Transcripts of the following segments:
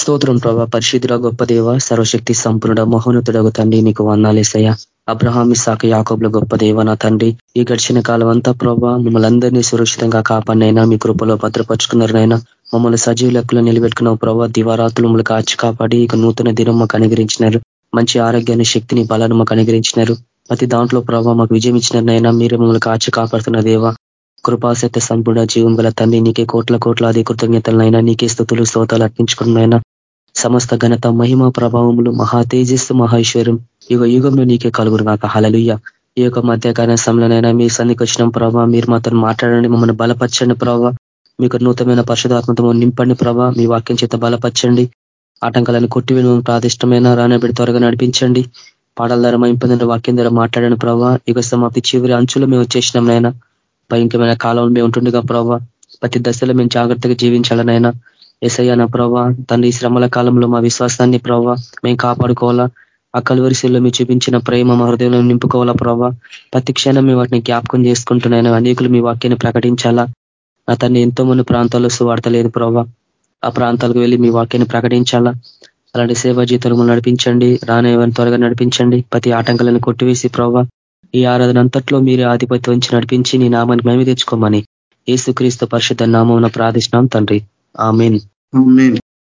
స్తోత్రం ప్రభా. పరిశుద్ధుల గొప్ప దేవ సర్వశక్తి సంపూర్ణ మహోన్నతుడగు తండ్రి నీకు వందాలేసయ్య అబ్రహామి సాక యాకోబుల గొప్ప దేవ నా తండ్రి. ఈ గడిచిన కాలం అంతా ప్రభా మిమ్మల్ని అందరినీ సురక్షితంగా కాపాడినైనా మీ కృపలో భద్రపరుచుకున్నారనైనా మమ్మల్ని సజీవ లెక్కలో నిలబెట్టుకున్న ప్రభా. దివారాతులు మమ్మల్ని కాచి కాపాడి ఇక నూతన దినం మాకు అనుగ్రహించినారు. మంచి ఆరోగ్యాన్ని శక్తిని బలాన్ని మాకు అనుగ్రహించినారు. ప్రతి దాంట్లో ప్రభావ మాకు విజయం ఇచ్చినారనైనా మీరే మమ్మల్ని కాచి కాపాడుతున్న దేవ. కృపాసత సంపూర్ణ జీవం గల తండ్రి నీకే కోట్ల కోట్లాది కృతజ్ఞతలనైనా నీకే స్థుతులు స్తోతాలు అర్పించుకున్నైనా సమస్త ఘనత మహిమ ప్రభావములు మహా తేజస్సు మహేశ్వరం యుగ యుగంలో నీకే కలుగురు కాక హలలుయ్య ఈ యొక్క మధ్యకాల సమయంలోనైనా మీ సన్నికి వచ్చిన ప్రభావ మీరు మాతో మాట్లాడండి మమ్మల్ని బలపరచండి ప్రభావ మీకు నూతనమైన పరిశుధాత్మతో నింపండి ప్రభావ మీ వాక్యం చేత బలపరచండి. ఆటంకాలను కొట్టివి ప్రాదిష్టమైన రానబెడి త్వరగా నడిపించండి. పాటల ద్వారా మైంపొందిన వాక్యం ద్వారా మాట్లాడిన ప్రభావ యుగ సమాప్తి చివరి అంచులు మేము వచ్చేసినాం నాయన. భయంకరమైన కాలంలో మేము ఉంటుండగా ప్రభావ ప్రతి దశలో మేము జాగ్రత్తగా జీవించాలనైనా ఎసయ్య నా ప్రభా తండ్రి శ్రమల కాలంలో మా విశ్వాసాన్ని ప్రభావ మేము కాపాడుకోవాలా? ఆ కలువరిశీల్లో మీరు చూపించిన ప్రేమ మా హృదయంలో నింపుకోవాలా ప్రభావ ప్రతి క్షణం మేము వాటిని జ్ఞాపకం చేసుకుంటున్నాను అనేకులు మీ వాక్యాన్ని ప్రకటించాలా? నా తన్ని ఎంతో మంది ప్రాంతాల్లో సువార్తలేదు ప్రభావ ఆ ప్రాంతాలకు వెళ్ళి మీ వాక్యాన్ని ప్రకటించాలా? అలాంటి సేవా జీతాలు నడిపించండి రానేవని త్వరగా నడిపించండి ప్రతి ఆటంకాలను కొట్టివేసి ప్రభావ ఈ ఆరాధన అంతట్లో మీరు ఆధిపత్యం నుంచి నడిపించి నీ నామాన్ని మేము తెచ్చుకోమని ఏసుక్రీస్తు పరిషత్ నామం ప్రార్థిష్టాం తండ్రి. ఆమెన్.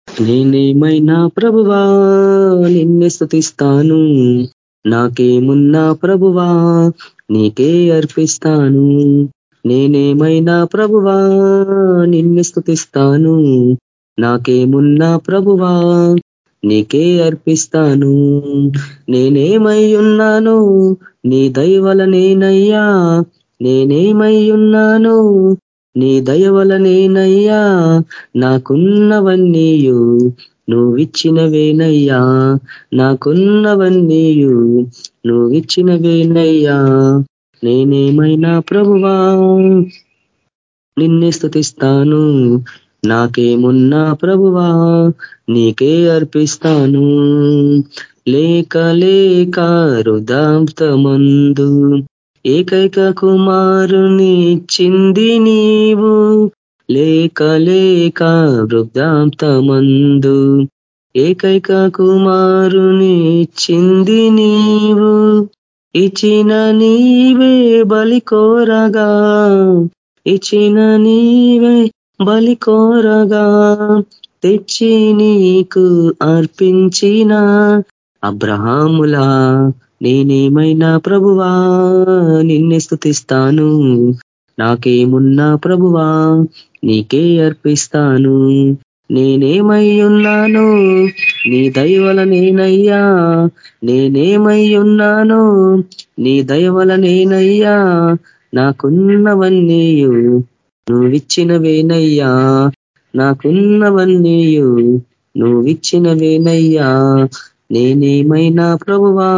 నేనేమైనా ప్రభువా నిన్నే స్థుతిస్తాను నాకేమున్నా ప్రభువా నీకే అర్పిస్తాను. నేనేమైనా ప్రభువా నిన్ను స్థుతిస్తాను నాకేమున్నా ప్రభువా నీకే అర్పిస్తాను. నేనేమై ఉన్నాను నీ దయవలనేనయ్యా నేనేమై ఉన్నాను నీ దయవలనేనయ్యా నాకున్నవన్నీయు నువ్విచ్చినవేనయ్యా నాకున్నవన్నీయు నువ్విచ్చినవేనయ్యా. నేనేమైనా ప్రభువా? నిన్నే స్థుతిస్తాను నాకేమున్నా ప్రభువా? నీకే అర్పిస్తాను లేక లేక రుదాంతమందు ఏకైక కుమారుని చింది నీవు లేక లేక వృద్ధాంతమందు ఏకైక కుమారుని చింది నీవు ఇచిన నీవే బలి కోరగా. ఇచిన నీవే బలి కోరగా తెచ్చి నీకు అర్పించిన అబ్రహాములా. నేనేమైనా ప్రభువా? నిన్నే స్థుతిస్తాను నాకేమున్నా ప్రభువా? నీకే అర్పిస్తాను. నేనేమై ఉన్నాను నీ దయవల నేనయ్యా. నేనేమై ఉన్నాను నీ దయవల నేనయ్యా. నాకున్నవన్నీయు నువ్విచ్చినవేనయ్యా. నాకున్నవన్నీయు నువ్విచ్చినవేనయ్యా. నేనేమైనా ప్రభువా?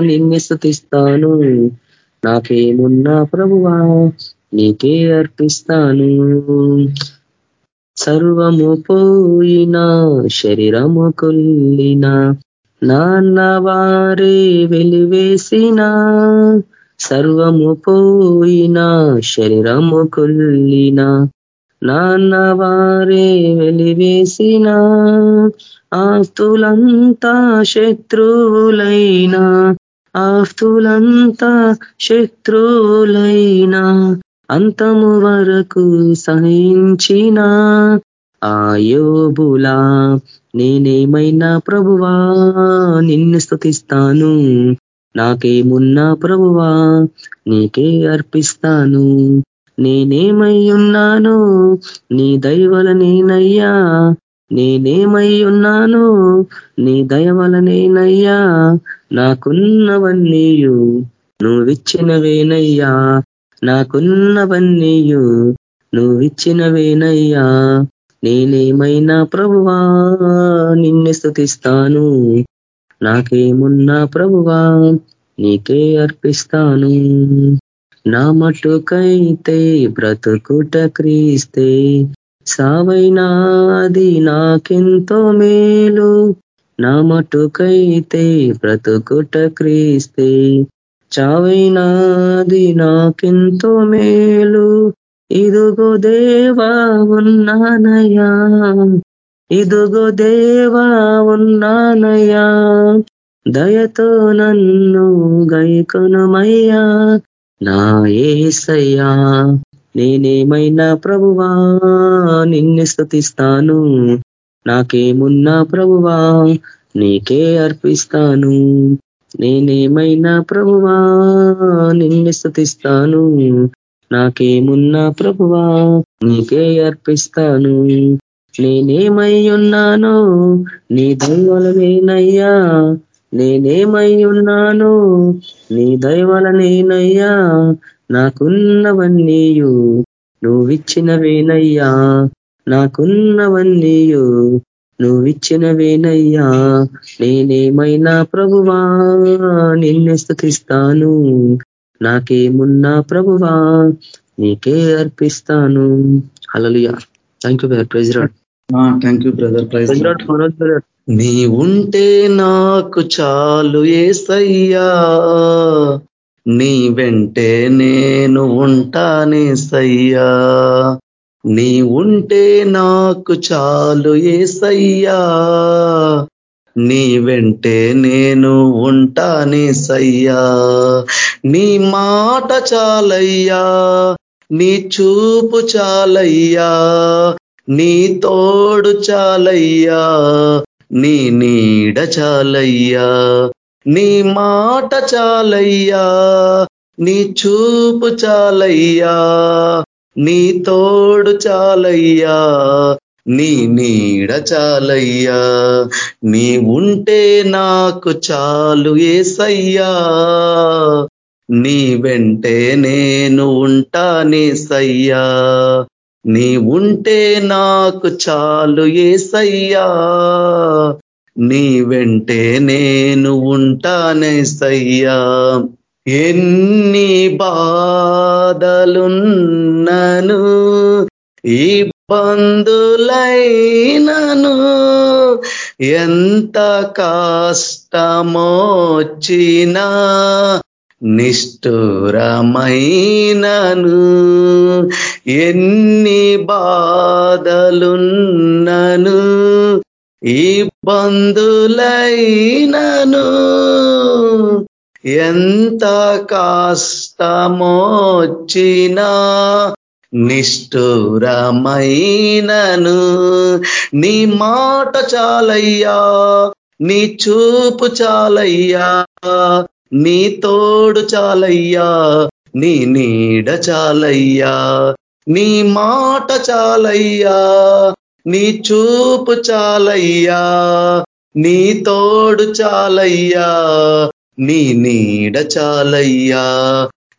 నిన్నే స్థుతిస్తాను నాకేమున్నా ప్రభువా? నీకే అర్పిస్తాను. సర్వము పోయినా శరీరము కొల్లినా నాన్న వారే వెలివేసిన సర్వము పోయినా శరీరము కొల్లినా నాన్న వారే వెలివేసిన ఆస్తులంతా శత్రువులైనా ఆస్తులంతా శత్రువులైనా అంతము వరకు సహించిన ఆయోబులా నేనేమైనా ప్రభువా? నిన్ను స్థుతిస్తాను నాకేమున్నా ప్రభువా? నీకే అర్పిస్తాను. నేనేమై ఉన్నాను నీ దయవల నేనయ్యా. నేనేమై ఉన్నాను నీ దయవల నేనయ్యా. నాకున్నవన్నీయు. నువ్విచ్చినవేనయ్యా. నాకున్నవన్నీయు. నువ్విచ్చినవేనయ్యా. నేనేమైనా ప్రభువా? నిన్ను స్థుతిస్తాను నాకేమున్నా ప్రభువా? నీకే అర్పిస్తాను. నా మటుకైతే బ్రతుకుట క్రీస్తే సావైనాది నాకెంతో మేలు. నా మటుకైతే బ్రతుకుట క్రీస్తే చావైనాది నాకెంతో మేలు. ఇదుగో దేవా ఉన్నానయా ఇదుగో దేవా ఉన్నానయ్యా. దయతో నన్ను గైకొనుమయ్యా. నా ఏసయ్యా నేనేమైనా ప్రభువా? నిన్ను స్థుతిస్తాను నాకేమున్నా ప్రభువా? నీకే అర్పిస్తాను. నేనేమైనా ప్రభువా? నిన్ను స్థుతిస్తాను నాకేమున్నా ప్రభువా? నీకే అర్పిస్తాను. నేనేమై ఉన్నానో నీ దైవలమేనయ్యా నేనేమై ఉన్నాను నీ దైవలనేనయ్యా నాకున్నవన్నీయు. నువ్విచ్చినవేనయ్యా నాకున్నవన్నీయు. నువ్విచ్చినవేనయ్యా నేనేమైనా ప్రభువా నిన్నే స్థుతిస్తాను నాకేమున్నా ప్రభువా నీకే అర్పిస్తాను. Hallelujah thank you brother praise lord thank you brother praise నీ ఉంటే నాకు చాలు ఏసయ్యా నీ వెంటే నేను ఉంటానే సయ్యా. నీ ఉంటే నాకు చాలు ఏసయ్యా నీ వెంటే నేను ఉంటానే సయ్యా. నీ మాట చాలయ్యా. నీ చూపు చాలయ్యా. నీ తోడు చాలయ్యా నీ నీడ చాలయ్యా నీ మాట చాలయ్యా నీ చూపు చాలయ్యా నీ తోడు చాలయ్యా నీ నీడ చాలయ్యా నీ ఉంటే నాకు చాలు ఏసయ్యా నీ వెంటే నేను ఉంటానే సయ్యా నీ ఉంటే నాకు చాలు ఏసయ్యా. నీ వెంటే నేను ఉంటానే సయ్యా. ఎన్ని బాధలున్నను ఇబ్బందులైనను ఎంత కష్టమోచ్చినా నిష్ఠురమైనను. ఎన్ని బాధలున్నను. ఇబ్బందులైనను ఎంత కాస్తమోచ్చినా నిష్ఠురమైనను. నీ మాట చాలయ్యా. నీ చూపు చాలయ్యా. నీ తోడు చాలయ్యా నీ నీడ చాలయ్యా నీ మాట చాలయ్యా నీ చూపు చాలయ్యా నీ తోడు చాలయ్యా నీ నీడ చాలయ్యా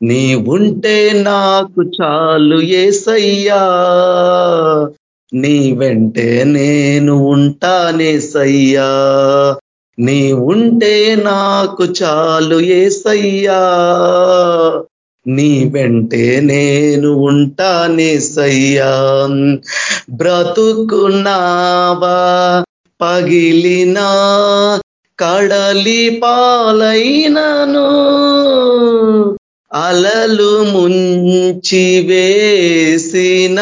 నీ ఉంటే నాకు చాలు ఏసయ్యా నీ వెంటే నేను ఉంటానే సయ్యా నీ ఉంటే నాకు చాలు ఏసయ్యా. నీ వెంటే నేను ఉంటానే సయ్యా బ్రతుకున్నావా పగిలినా కడలి పాలైనను అలలు ముంచి వేసిన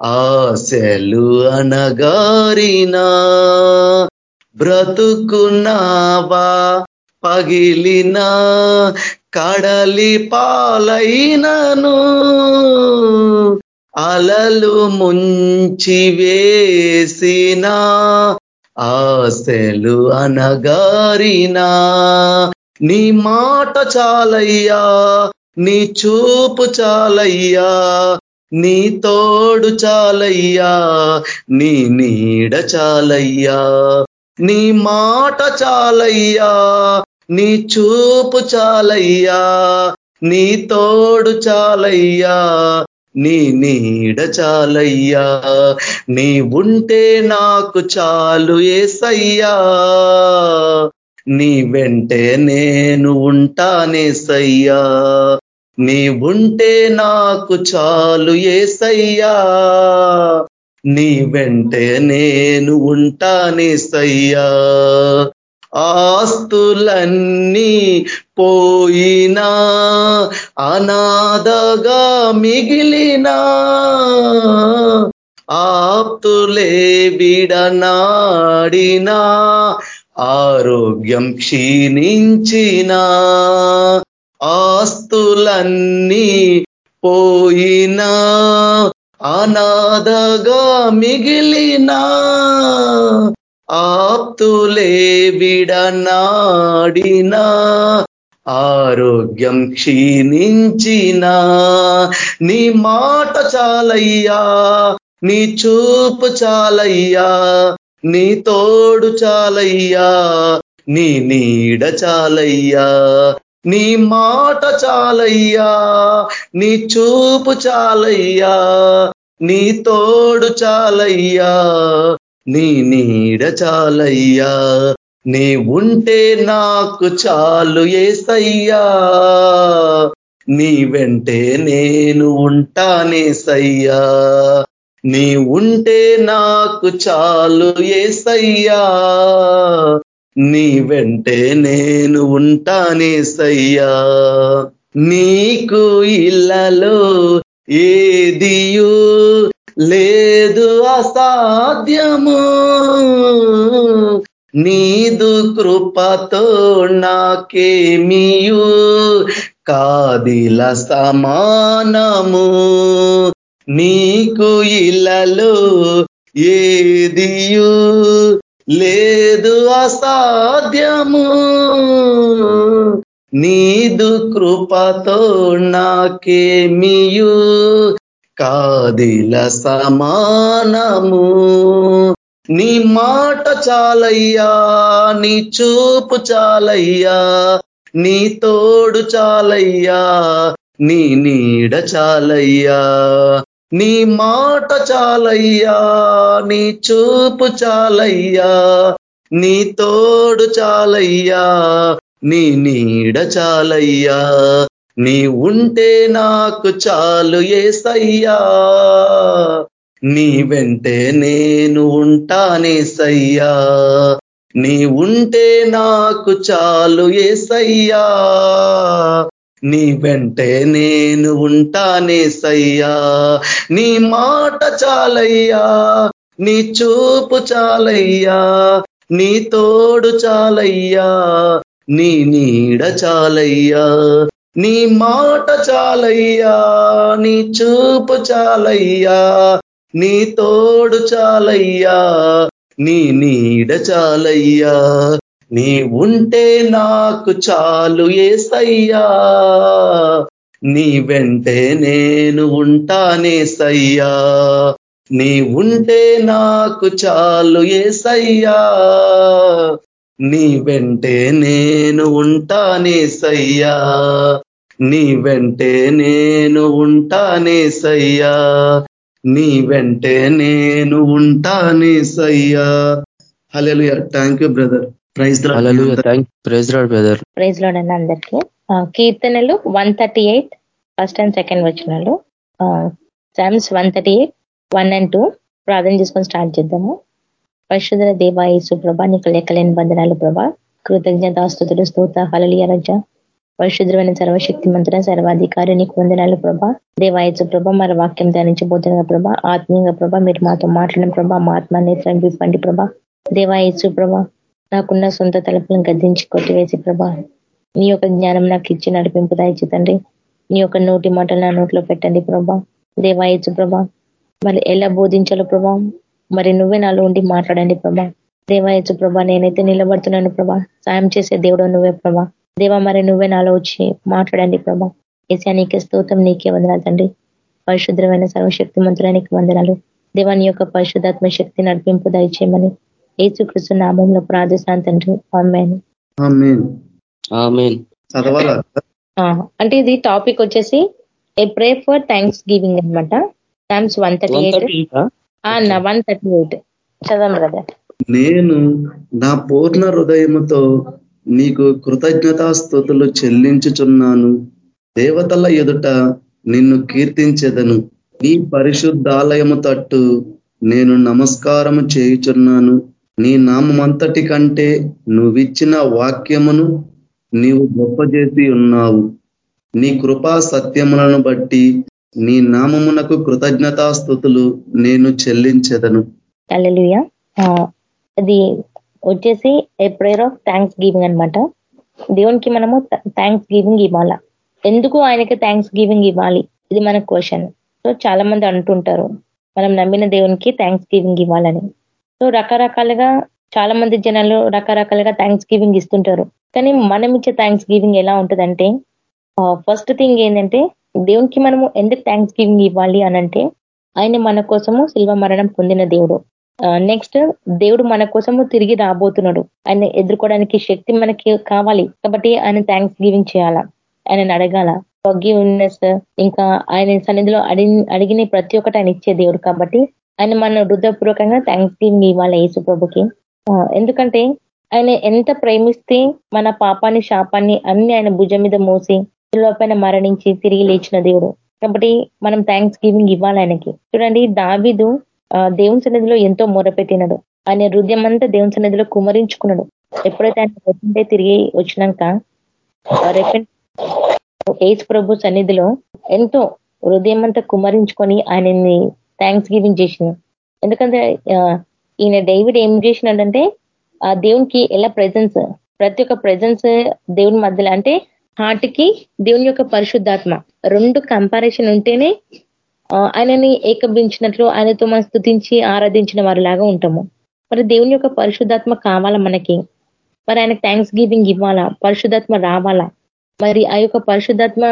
ఆశలు అనగారినా బ్రతుకున్నావా? పగిలిన కడలి పాలైనను అలలు ముంచి వేసిన ఆశలు అనగారినా నీ మాట చాలయ్యా నీ చూపు చాలయ్యా నీ తోడు చాలయ్యా నీ నీడ చాలయ్యా. నీ మాట చాలయ్యా నీ చూపు చాలయ్యా నీ తోడు చాలయ్యా నీ నీడ చాలయ్యా నీ ఉంటే నాకు చాలు ఏసయ్యా. నీ వెంటే నేను ఉంటానే సయ్యా నీ ఉంటే నాకు చాలు ఏసయ్యా. నీ వెంటే నేను ఉంటానే సయ్యా. ఆస్తులన్నీ పోయినా అనాథగా మిగిలినా ఆప్తులే విడనాడినా ఆరోగ్యం క్షీణించినా ఆస్తులన్నీ పోయినా అనాథగా మిగిలినా ఆప్తులే విడనాడినా ఆరోగ్యం క్షీణించిన. నీ మాట చాలయ్యా నీ చూపు చాలయ్యా నీ తోడు చాలయ్యా నీ నీడ చాలయ్యా. నీ మాట చాలయ్యా నీ చూపు చాలయ్యా. నీ తోడు చాలయ్యా నీ నీడ చాలయ్యా. నీ ఉంటే నాకు చాలు ఏసయ్యా. నీ వెంటే నేను ఉంటానే సయ్యా. నీ ఉంటే నాకు చాలు ఏసయ్యా. నీ వెంటే నేను ఉంటానే సయ్యా. నీకు ఇళ్ళలో ఏదియు లేదు అసాధ్యము. నీదు కృపతో నాకేమియు? కాదిల సమానము. నీకు ఇలలో ఏదియు లేదు అసాధ్యము. నీదు కృపతో నాకేమియు? కాదిల సమానము. నీ మాట చాలయ్యా నీ చూపు చాలయ్యా నీ తోడు చాలయ్యా నీ నీడ చాలయ్యా. నీ మాట చాలయ్యా నీ చూపు చాలయ్యా నీ తోడు చాలయ్యా నీ నీడ చాలయ్యా నీ ఉంటే నాకు చాలు ఏసయ్యా. నీ వెంటే నేను ఉంటానేసయ్యా నీ ఉంటే నాకు చాలు ఏసయ్యా. నీ వెంటే నేను ఉంటానేసయ్యా నీ మాట చాలయ్యా నీ చూపు చాలయ్యా నీ తోడు చాలయ్యా. నీ నీడ చాలయ్యా నీ మాట చాలయ్యా నీ చూపు చాలయ్యా నీ తోడు చాలయ్యా నీ నీడ చాలయ్యా నీ ఉంటే నాకు చాలు ఏసయ్యా నీ వెంటే నేను ఉంటానే సయ్యా నీ ఉంటే నాకు చాలు ఏసయ్యా. నీ వెంటే నేను ఉంటానే సయ్యా. నీ వెంటే నేను ఉంటానే సయ్యా. నీ వెంటే నేను ఉంటానే సయ్యా. Hello thank you brother praise praise lord brother praise lord అండి అందరికీ. కీర్తనలు one thirty eight first and second వచ్చినాలు psalms one thirty eight one and two ప్రార్థన చేసుకొని స్టార్ట్ చేద్దాము. పరిశుధర దేవా యేసు ప్రభా నీకు లెక్కలేని బంధనాలు ప్రభా. కృతజ్ఞతాస్తుతులు స్తోత హలలియ రజ. పరిశుద్ధమైన సర్వశక్తి మంత్ర సర్వాధికారి నీకు వందనాలు ప్రభా. దేవాయచు ప్రభ మరి వాక్యం ధ్యానించబోతున్న ప్రభా. ఆత్మీయంగా ప్రభా మీరు మాతో మాట్లాడిన ప్రభా మా ఆత్మ నేత్రం విప్పండి ప్రభా దేవాయచు ప్రభా నాకున్న సొంత తలపులను గద్దించి కొట్టివేసి ప్రభా. నీ యొక్క జ్ఞానం నాకు ఇచ్చి నడిపింపు దాయిచ్చి నీ యొక్క నోటి మాటలు నా నోట్లో పెట్టండి ప్రభా. దేవాయచు ప్రభ మరి ఎలా బోధించాలో ప్రభా. మరి నువ్వే నాలో ఉండి మాట్లాడండి ప్రభా. దేవాయచు ప్రభా నేనైతే నిలబడుతున్నాను ప్రభా. సాయం చేసే దేవుడు నువ్వే ప్రభా. దేవా మరి నువ్వే నాలో వచ్చి మాట్లాడండి ప్రభా. ఏసా నీకే స్తోత్రం నీకే వందనాలు తండ్రి. పరిశుద్ధమైన సర్వశక్తి మంత్రానికి వందనాలు దేవాని యొక్క పరిశుద్ధాత్మ శక్తి నడిపింపు దయచేయమని ఏసుకృష్ణ నామంలో ప్రార్థిస్తాను తండ్రి. అంటే ఇది టాపిక్ వచ్చేసి a pray for thanksgiving అనమాట thanks one thirty eight? One thirty eight. చదవం brother. నేను నా పూర్ణ హృదయముతో నీకు కృతజ్ఞతాస్థుతులు చెల్లించుచున్నాను. దేవతల ఎదుట నిన్ను కీర్తించెదను. నీ పరిశుద్ధాలయము తట్టు నేను నమస్కారము చేయుచున్నాను. నీ నామంతటి కంటే నువ్విచ్చిన వాక్యమును నీవు గొప్ప చేసి ఉన్నావు. నీ కృపా సత్యములను బట్టి నీ నామమునకు కృతజ్ఞతాస్థుతులు నేను చెల్లించదను. అది వచ్చేసి a prayer of thanksgiving అనమాట దేవునికి మనము థ్యాంక్స్ గివింగ్ ఇవ్వాలా? ఎందుకు ఆయనకి థ్యాంక్స్ గివింగ్ ఇవ్వాలి? ఇది మన క్వశ్చన్ సో చాలా మంది అంటుంటారు మనం నమ్మిన దేవునికి థ్యాంక్స్ గివింగ్ ఇవ్వాలని. సో రకరకాలుగా చాలా మంది జనాలు రకరకాలుగా థ్యాంక్స్ గివింగ్ ఇస్తుంటారు. కానీ మనం ఇచ్చే థ్యాంక్స్ గివింగ్ ఎలా ఉంటుందంటే ఫస్ట్ థింగ్ ఏంటంటే దేవునికి మనము ఎందుకు థ్యాంక్స్ గివింగ్ ఇవ్వాలి అనంటే ఆయన మన కోసము శిల్వ మరణం పొందిన దేవుడు. నెక్స్ట్ దేవుడు మన కోసము తిరిగి రాబోతున్నాడు. ఆయన ఎదుర్కోవడానికి శక్తి మనకి కావాలి. కాబట్టి ఆయన థ్యాంక్స్ గివింగ్ చేయాలా? ఆయన అడగాల? ఫర్గివ్నెస్ ఇంకా ఆయన సన్నిధిలో అడిగి అడిగిన ప్రతి ఒక్కటి ఆయన ఇచ్చే దేవుడు కాబట్టి ఆయన మన హృదయపూర్వకంగా థ్యాంక్స్ గివింగ్ ఇవ్వాలి యేసు ప్రభుకి. ఎందుకంటే ఆయన ఎంత ప్రేమిస్తే మన పాపాన్ని శాపాన్ని అన్ని ఆయన భుజం మీద మోసి పైన మరణించి తిరిగి లేచిన దేవుడు. కాబట్టి మనం థ్యాంక్స్ గివింగ్ ఇవ్వాలి ఆయనకి. చూడండి దావిదు దేవుని సన్నిధిలో ఎంతో మూరపెట్టినడు. ఆయన హృదయం అంతా దేవుని సన్నిధిలో కుమరించుకున్నాడు. ఎప్పుడైతే ఆయన వచ్చింటే తిరిగి వచ్చినాక రెపెంట్ ఏజ్ ప్రభు సన్నిధిలో ఎంతో హృదయం అంతా కుమరించుకొని ఆయనని థ్యాంక్స్ గివింగ్ చేసిన ఎందుకంటే ఈయన డైవిడ్ ఏం చేసినాడంటే ఆ దేవునికి ఎలా ప్రజెన్స్ ప్రతి ఒక్క ప్రజెన్స్ దేవుని మధ్యలో అంటే హార్ట్కి దేవుని యొక్క పరిశుద్ధాత్మ. రెండు కంపారిజన్ ఉంటేనే ఆయనని ఏకబించినట్లు ఆయనతో మనం స్థుతించి ఆరాధించిన వారిలాగా ఉంటాము. మరి దేవుని యొక్క పరిశుద్ధాత్మ కావాలా మనకి? మరి ఆయన థ్యాంక్స్ గివింగ్ ఇవ్వాలా? పరిశుద్ధాత్మ రావాలా? మరి ఆ యొక్క పరిశుద్ధాత్మ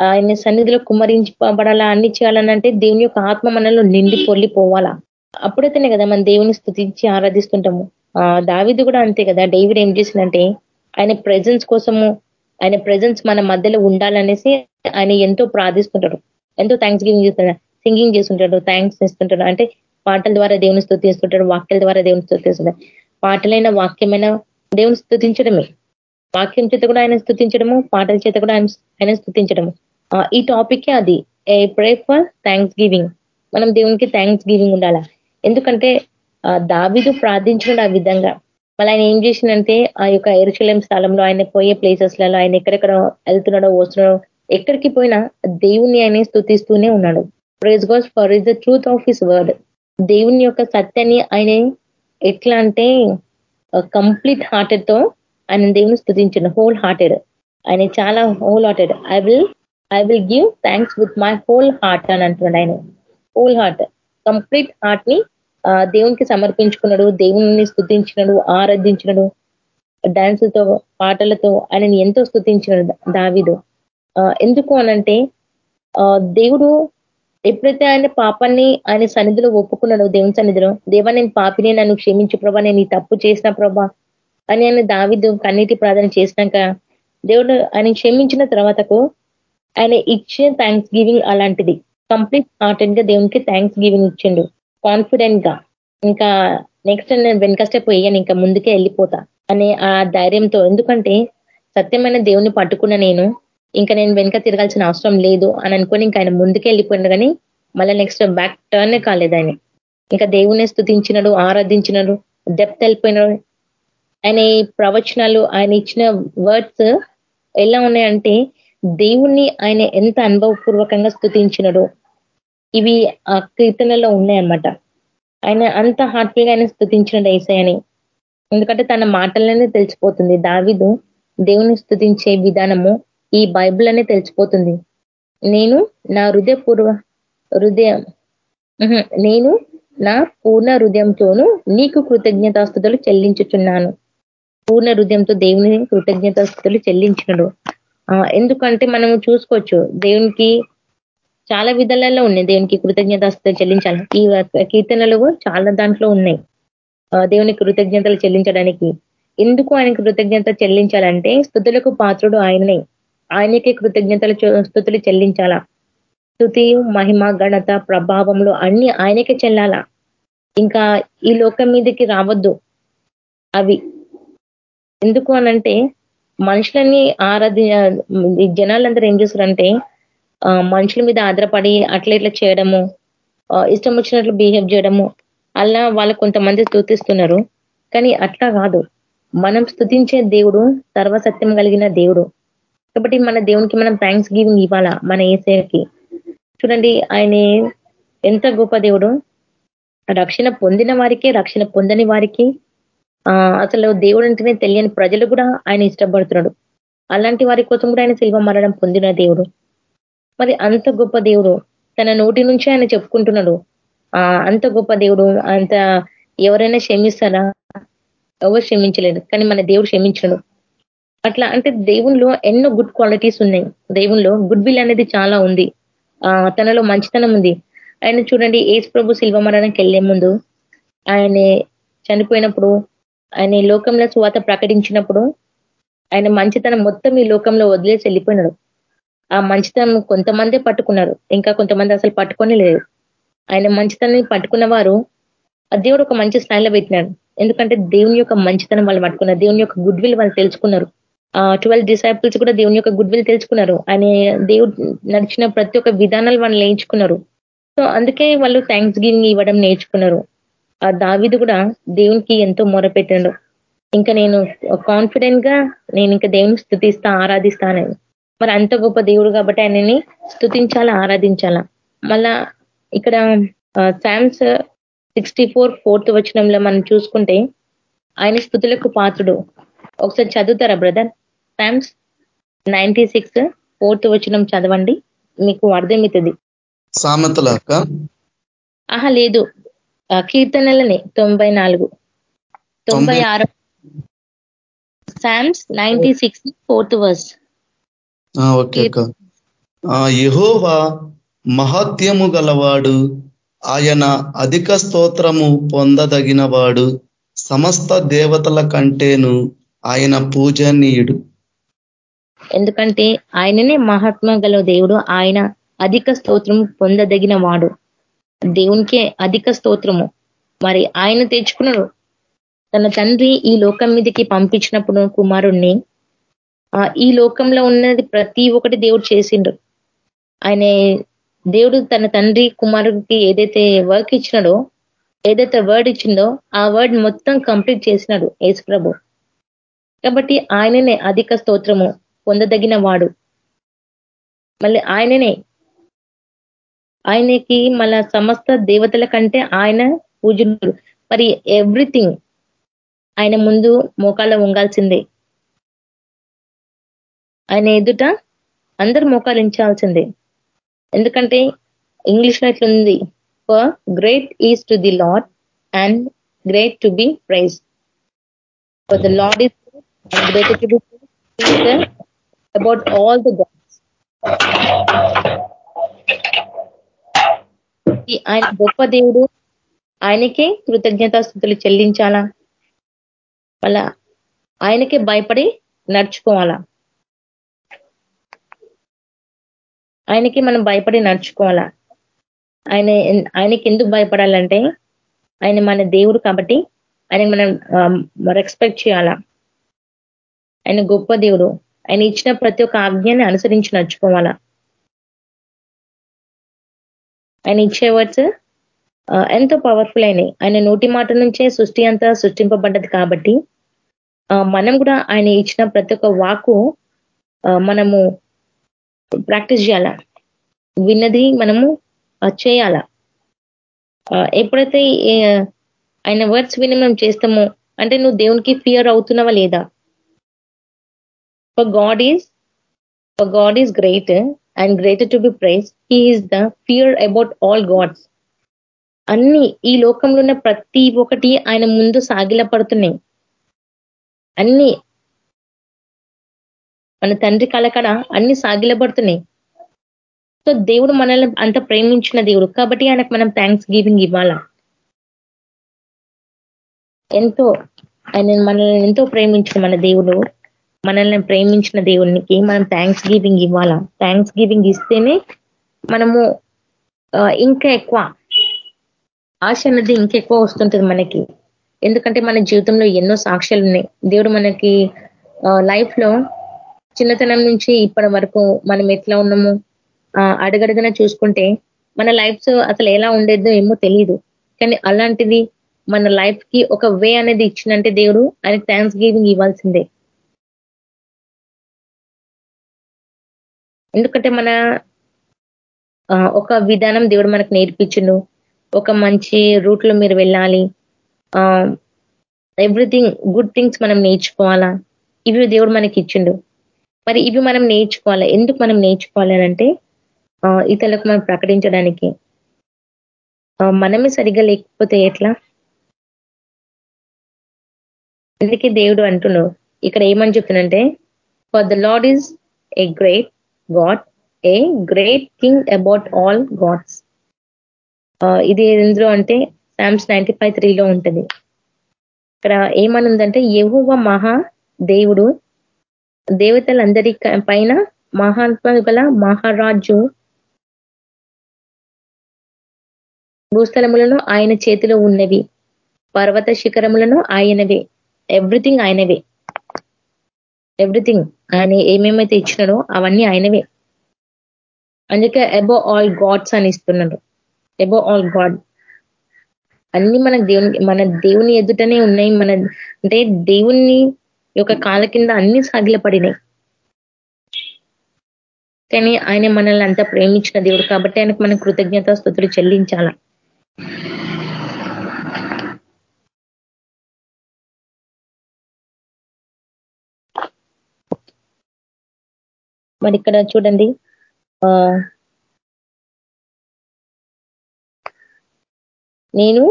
ఆయన సన్నిధిలో కుమరించబడాలా అన్ని చేయాలనంటే దేవుని యొక్క ఆత్మ మనలో నిండి పొల్లిపోవాలా అప్పుడైతేనే కదా మనం దేవుని స్థుతించి ఆరాధిస్తుంటాము. ఆ దావిది కూడా అంతే కదా. డేవిడ్ ఏం చేసిందంటే ఆయన ప్రజెన్స్ కోసము ఆయన ప్రజెన్స్ మన మధ్యలో ఉండాలనేసి ఆయన ఎంతో ప్రార్థిస్తుంటాడు. ఎంతో థ్యాంక్స్ గివింగ్ చేస్తున్నాడు సింగింగ్ చేస్తుంటాడు. థ్యాంక్స్ ఇస్తుంటాడు. అంటే పాటల ద్వారా దేవుని స్థుతిస్తుంటాడు వాక్యాల ద్వారా దేవుని స్థుతిస్తుంటాడు పాటలైన వాక్యమైన దేవుని స్థుతించడమే. వాక్యం చేత కూడా ఆయన స్థుతించడము పాటల చేత కూడా ఆయన ఆయన స్థుతించడము. ఈ టాపిక్ అది. A pray for thanksgiving మనం దేవునికి థ్యాంక్స్ గివింగ్ ఉండాలా? ఎందుకంటే దావిదు ప్రార్థించడం ఆ విధంగా. మళ్ళీ ఆయన ఏం చేసిందంటే ఆ యొక్క ఎరుచలేం స్థలంలో ఆయన పోయే ప్లేసెస్లలో ఆయన ఎక్కడెక్కడ వెళ్తున్నాడో వస్తున్నాడో ఎక్కడికి పోయినా దేవుణ్ణి ఆయన స్థుతిస్తూనే ఉన్నాడు. Praise god for is the truth of his word దేవుని యొక్క సత్యాన్ని ఆయన ఎట్లా అంటే కంప్లీట్ హార్టెడ్తో ఆయన దేవుని స్థుతించండు హోల్ హార్టెడ్ ఆయన చాలా whole hearted I will I will give thanks with my whole heart అని అంటున్నాడు ఆయన. హోల్ హార్ట్ కంప్లీట్ హార్ట్ని దేవునికి సమర్పించుకున్నాడు దేవుని స్థుతించినడు ఆరాధించినడు డాన్సులతో పాటలతో ఆయనని ఎంతో స్థుతించినాడు దావిదు. ఎందుకు అనంటే దేవుడు ఎప్పుడైతే ఆయన పాపాన్ని ఆయన సన్నిధిలో ఒప్పుకున్నాడో దేవుని సన్నిధిలో దేవా నేను పాపిని నన్ను క్షమించు ప్రభా నేను ఈ తప్పు చేసిన ప్రభా అని ఆయన దావిదు కన్నీటి ప్రార్థన చేసినాక దేవుడు ఆయన క్షమించిన తర్వాతకు ఆయన ఇచ్చే థ్యాంక్స్ గివింగ్ అలాంటిది. కంప్లీట్ హార్టెడ్గా దేవునికి థ్యాంక్స్ గివింగ్ ఇచ్చిండు. కాన్ఫిడెంట్గా. ఇంకా నెక్స్ట్ నేను వెనక స్టెప్ వేయను ఇంకా ముందుకే వెళ్ళిపోతా అనే ఆ ధైర్యంతో. ఎందుకంటే సత్యమైన దేవుని పట్టుకున్న నేను ఇంకా నేను వెనక తిరగాల్సిన అవసరం లేదు అని అనుకొని ఇంకా ఆయన ముందుకే వెళ్ళిపోయినాడు కానీ మళ్ళీ నెక్స్ట్ బ్యాక్ టర్న్ కాలేదు ఆయన. ఇంకా దేవుని స్థుతించినడు ఆరాధించినడు డెప్త్ వెళ్ళిపోయినాడు. ఆయన ప్రవచనాలు ఆయన ఇచ్చిన వర్డ్స్ ఎలా ఉన్నాయంటే దేవుణ్ణి ఆయన ఎంత అనుభవపూర్వకంగా స్థుతించినడు ఇవి ఆ కీర్తనలో ఉన్నాయన్నమాట. ఆయన అంత హార్ట్ఫుల్గా ఆయన స్థుతించిన ఏసయని ఎందుకంటే తన మాటలనే తెలిసిపోతుంది. దావిదు దేవుని స్థుతించే విధానము ఈ బైబిల్ అనే తెలిసిపోతుంది. నేను నా హృదయపూర్వ హృదయం నేను నా పూర్ణ హృదయంతోనూ నీకు కృతజ్ఞతాస్థుతులు చెల్లించుచున్నాను. పూర్ణ హృదయంతో దేవుని కృతజ్ఞతాస్థుతులు చెల్లించినడు. ఎందుకంటే మనము చూసుకోవచ్చు దేవునికి చాలా విధాలలో ఉన్నాయి. దేవునికి కృతజ్ఞత చెల్లించాలి. ఈ కీర్తనలు చాలా దాంట్లో ఉన్నాయి. దేవునికి కృతజ్ఞతలు చెల్లించడానికి. ఎందుకు ఆయన కృతజ్ఞత చెల్లించాలంటే స్థుతులకు పాత్రుడు ఆయననే. ఆయనకే కృతజ్ఞతలు స్థుతులు చెల్లించాలా? స్థుతి మహిమ గణత ప్రభావంలో అన్ని ఆయనకే చెల్లాలా? ఇంకా ఈ లోకం మీదకి రావద్దు. అవి. ఎందుకు అనంటే మనుషులని ఆరాధి జనాలందరూ ఏం చేస్తారంటే మనుషుల మీద ఆధారపడి అట్లా ఇట్లా చేయడము ఇష్టం వచ్చినట్లు బిహేవ్ చేయడము అలా వాళ్ళు కొంతమంది స్థుతిస్తున్నారు కానీ అట్లా కాదు. మనం స్థుతించే దేవుడు సర్వసత్యం కలిగిన దేవుడు. కాబట్టి మన దేవునికి మనం థ్యాంక్స్ గివింగ్ ఇవ్వాలా మన ఏసీకి? చూడండి ఆయన ఎంత గొప్ప దేవుడు. రక్షణ పొందిన వారికి రక్షణ పొందని వారికి అసలు దేవుడు అంటేనే తెలియని ప్రజలు కూడా ఆయన ఇష్టపడుతున్నాడు. అలాంటి వారి కోసం కూడా ఆయన శిల్వ మరణం పొందిన దేవుడు. మరి అంత గొప్ప దేవుడు తన నోటి నుంచి ఆయన చెప్పుకుంటున్నాడు. ఆ అంత గొప్ప దేవుడు అంత ఎవరైనా క్షమిస్తారా? ఎవరు క్షమించలేదు కానీ మన దేవుడు క్షమించడు. అట్లా అంటే దేవుల్లో ఎన్నో గుడ్ క్వాలిటీస్ ఉన్నాయి. దేవుల్లో గుడ్ విల్ అనేది చాలా ఉంది. ఆ తనలో మంచితనం ఉంది. ఆయన చూడండి ఏజ్ ప్రభు శిల్వ మరణానికి వెళ్ళే ముందు ఆయన చనిపోయినప్పుడు ఆయన ఈ లోకంలో స్వాత ప్రకటించినప్పుడు ఆయన మంచితనం మొత్తం ఈ లోకంలో వదిలేసి వెళ్ళిపోయినాడు. ఆ మంచితనం కొంతమందే పట్టుకున్నారు. ఇంకా కొంతమంది అసలు పట్టుకొని లేదు ఆయన మంచితనాన్ని పట్టుకున్న వారు దేవుడు ఒక మంచి స్థాయిలో పెట్టినాడు. ఎందుకంటే దేవుని యొక్క మంచితనం వాళ్ళు పట్టుకున్నారు. దేవుని యొక్క గుడ్ విల్ వాళ్ళు తెలుసుకున్నారు. ఆ ట్వెల్వ్ డిసైపుల్స్ కూడా దేవుని యొక్క గుడ్ విల్ తెలుసుకున్నారు. ఆయన దేవుడు నడిచిన ప్రతి ఒక్క విధానాలు వాళ్ళు నేర్చుకున్నారు. సో అందుకే వాళ్ళు థ్యాంక్స్ గివింగ్ ఇవ్వడం నేర్చుకున్నారు. ఆ దావిది కూడా దేవునికి ఎంతో మొరపెట్టాడు. ఇంకా నేను కాన్ఫిడెంట్గా నేను ఇంకా దేవుని స్థుతిస్తా ఆరాధిస్తానని మరి అంత గొప్ప దేవుడు కాబట్టి ఆయనని స్థుతించాలా ఆరాధించాలా? మళ్ళా ఇక్కడ శామ్స్ సిక్స్టీ ఫోర్ ఫోర్త్ వచనంలో మనం చూసుకుంటే ఆయన స్థుతులకు పాత్రుడు. ఒకసారి చదువుతారా brother? Psalms ninety six fourth వచనం చదవండి మీకు అర్థమవుతుంది. సామెతల ఆహా లేదు. కీర్తనలని తొంభై నాలుగు. తొంభై ఆరు. Psalms ninety six fourth verse. Okay అక్క. యహోవా మహత్యము గలవాడు ఆయన అధిక స్తోత్రము పొందదగినవాడు సమస్త దేవతల కంటేను ఆయన పూజనీయుడు. ఎందుకంటే ఆయననే మహాత్మ గల దేవుడు ఆయన అధిక స్తోత్రం పొందదగిన వాడు దేవునికే అధిక స్తోత్రము. మరి ఆయన తెచ్చుకున్నాడు తన తండ్రి ఈ లోకం మీదకి పంపించినప్పుడు కుమారుణ్ణి ఈ లోకంలో ఉన్నది ప్రతి ఒక్కటి దేవుడు చేసిండు. ఆయన దేవుడు తన తండ్రి కుమారుడికి ఏదైతే వర్క్ ఇచ్చినాడో ఏదైతే వర్డ్ ఇచ్చిందో ఆ వర్డ్ మొత్తం కంప్లీట్ చేసినాడు యేసు ప్రభు. కాబట్టి ఆయననే అధిక స్తోత్రము పొందదగిన వాడు. మళ్ళీ ఆయననే ఆయనకి మన సమస్త దేవతల కంటే ఆయన పూజనుడు మరి ఎవ్రీథింగ్ ఆయన ముందు మోకాళ్ళ ఉంగాల్సిందే ఆయన ఎదుట అందరు మోకాలించాల్సిందే ఎందుకంటే ఇంగ్లీష్లో ఇట్లుంది for great is to the lord and great to be praise for the lord is great to be about all the gods ఆయన గొప్ప దేవుడు ఆయనకే కృతజ్ఞతాస్థుతులు చెల్లించాలా? మళ్ళా ఆయనకే భయపడి నడుచుకోవాలా? ఆయనకి మనం భయపడి నడుచుకోవాలా? ఆయన ఆయనకి ఎందుకు భయపడాలంటే ఆయన మన దేవుడు కాబట్టి ఆయన మనం రెస్పెక్ట్ చేయాలా? ఆయన గొప్ప దేవుడు. ఆయన ఇచ్చిన ప్రతి ఒక్క ఆజ్ఞాన్ని అనుసరించి నడుచుకోవాలా? ఆయన ఇచ్చే వర్డ్స్ ఎంతో పవర్ఫుల్ అయినాయి. ఆయన నోటి మాట నుంచే సృష్టి అంతా సృష్టింపబడ్డది కాబట్టి మనం కూడా ఆయన ఇచ్చిన ప్రతి ఒక్క వాకు మనము ప్రాక్టీస్ చేయాలా? విన్నది మనము చేయాల? ఎప్పుడైతే ఆయన వర్డ్స్ విని మనం చేస్తామో అంటే నువ్వు దేవునికి ఫియర్ అవుతున్నావా లేదా? For god is for god is great and greater to be praise he is the fear about all gods అన్ని ఈ లోకంలో ఉన్న ప్రతి ఒక్కటి ఆయన ముందు సాగిల పడుతున్నాయి అన్ని మన తండ్రి కలకడ అన్ని సాగిలబడుతున్నాయి. సో దేవుడు మనల్ని అంత ప్రేమించిన దేవుడు. కాబట్టి ఆయనకు మనం థ్యాంక్స్ గివింగ్ ఇవ్వాలా? ఎంతో ఆయన మనల్ని ఎంతో ప్రేమించిన మన దేవుడు మనల్ని ప్రేమించిన దేవునికి మనం థ్యాంక్స్ గివింగ్ ఇవ్వాలా? థ్యాంక్స్ గివింగ్ ఇస్తేనే మనము ఇంకా ఎక్కువ ఆశ అన్నది ఇంకెక్కువ వస్తుంటుంది మనకి. ఎందుకంటే మన జీవితంలో ఎన్నో సాక్ష్యాలు ఉన్నాయి. దేవుడు మనకి లైఫ్లో చిన్నతనం నుంచి ఇప్పటి వరకు మనం ఎట్లా ఉన్నాము? అడగడగన చూసుకుంటే మన లైఫ్స్ అసలు ఎలా ఉండేదో ఏమో తెలియదు కానీ అలాంటిది మన లైఫ్కి ఒక వే అనేది ఇచ్చిందంటే దేవుడు ఆయన థ్యాంక్స్ గివింగ్ ఇవ్వాల్సిందే. ఎందుకంటే మన ఒక విధానం దేవుడు మనకు నేర్పించిండు. ఒక మంచి రూట్లో మీరు వెళ్ళాలి. ఎవ్రీథింగ్ గుడ్ థింగ్స్ మనం నేర్చుకోవాలా? ఇవి దేవుడు మనకి ఇచ్చిండు. మరి ఇవి మనం నేర్చుకోవాలి. ఎందుకు మనం నేర్చుకోవాలి అంటే ఇతరులకు మనం ప్రకటించడానికి. మనమే సరిగ్గా లేకపోతే ఎట్లా? అందుకే దేవుడు అంటున్నావు ఇక్కడ ఏమని చెప్తున్నంటే for the lord is a great god a great king about all gods ఇది ఎందులో అంటే శామ్స్ నైన్టీ ఫైవ్ త్రీలో ఉంటుంది. ఇక్కడ ఏమనుందంటే యహువ మహా దేవుడు దేవతలందరి పైన మహాత్మ గల మహారాజు భూస్థలములను ఆయన చేతిలో ఉన్నవి. పర్వత శిఖరములను ఆయనవే. ఎవ్రీథింగ్ ఆయనవే. ఎవ్రీథింగ్ ఆయన ఏమేమైతే ఇచ్చినాడో అవన్నీ ఆయనవే. అందుకే అబో ఆల్ గాడ్స్ అని ఇస్తున్నాడు. Above all god. అన్ని మన దేవుని మన దేవుని ఎదుటనే ఉన్నాయి. మన అంటే దేవుణ్ణి యొక్క కాల కింద అన్ని సాగిలపడినాయి కానీ ఆయన మనల్ని అంతా ప్రేమించిన దేవుడు కాబట్టి ఆయనకు మనం కృతజ్ఞత స్థుతులు చెల్లించాల. మరి ఇక్కడ చూడండి నేను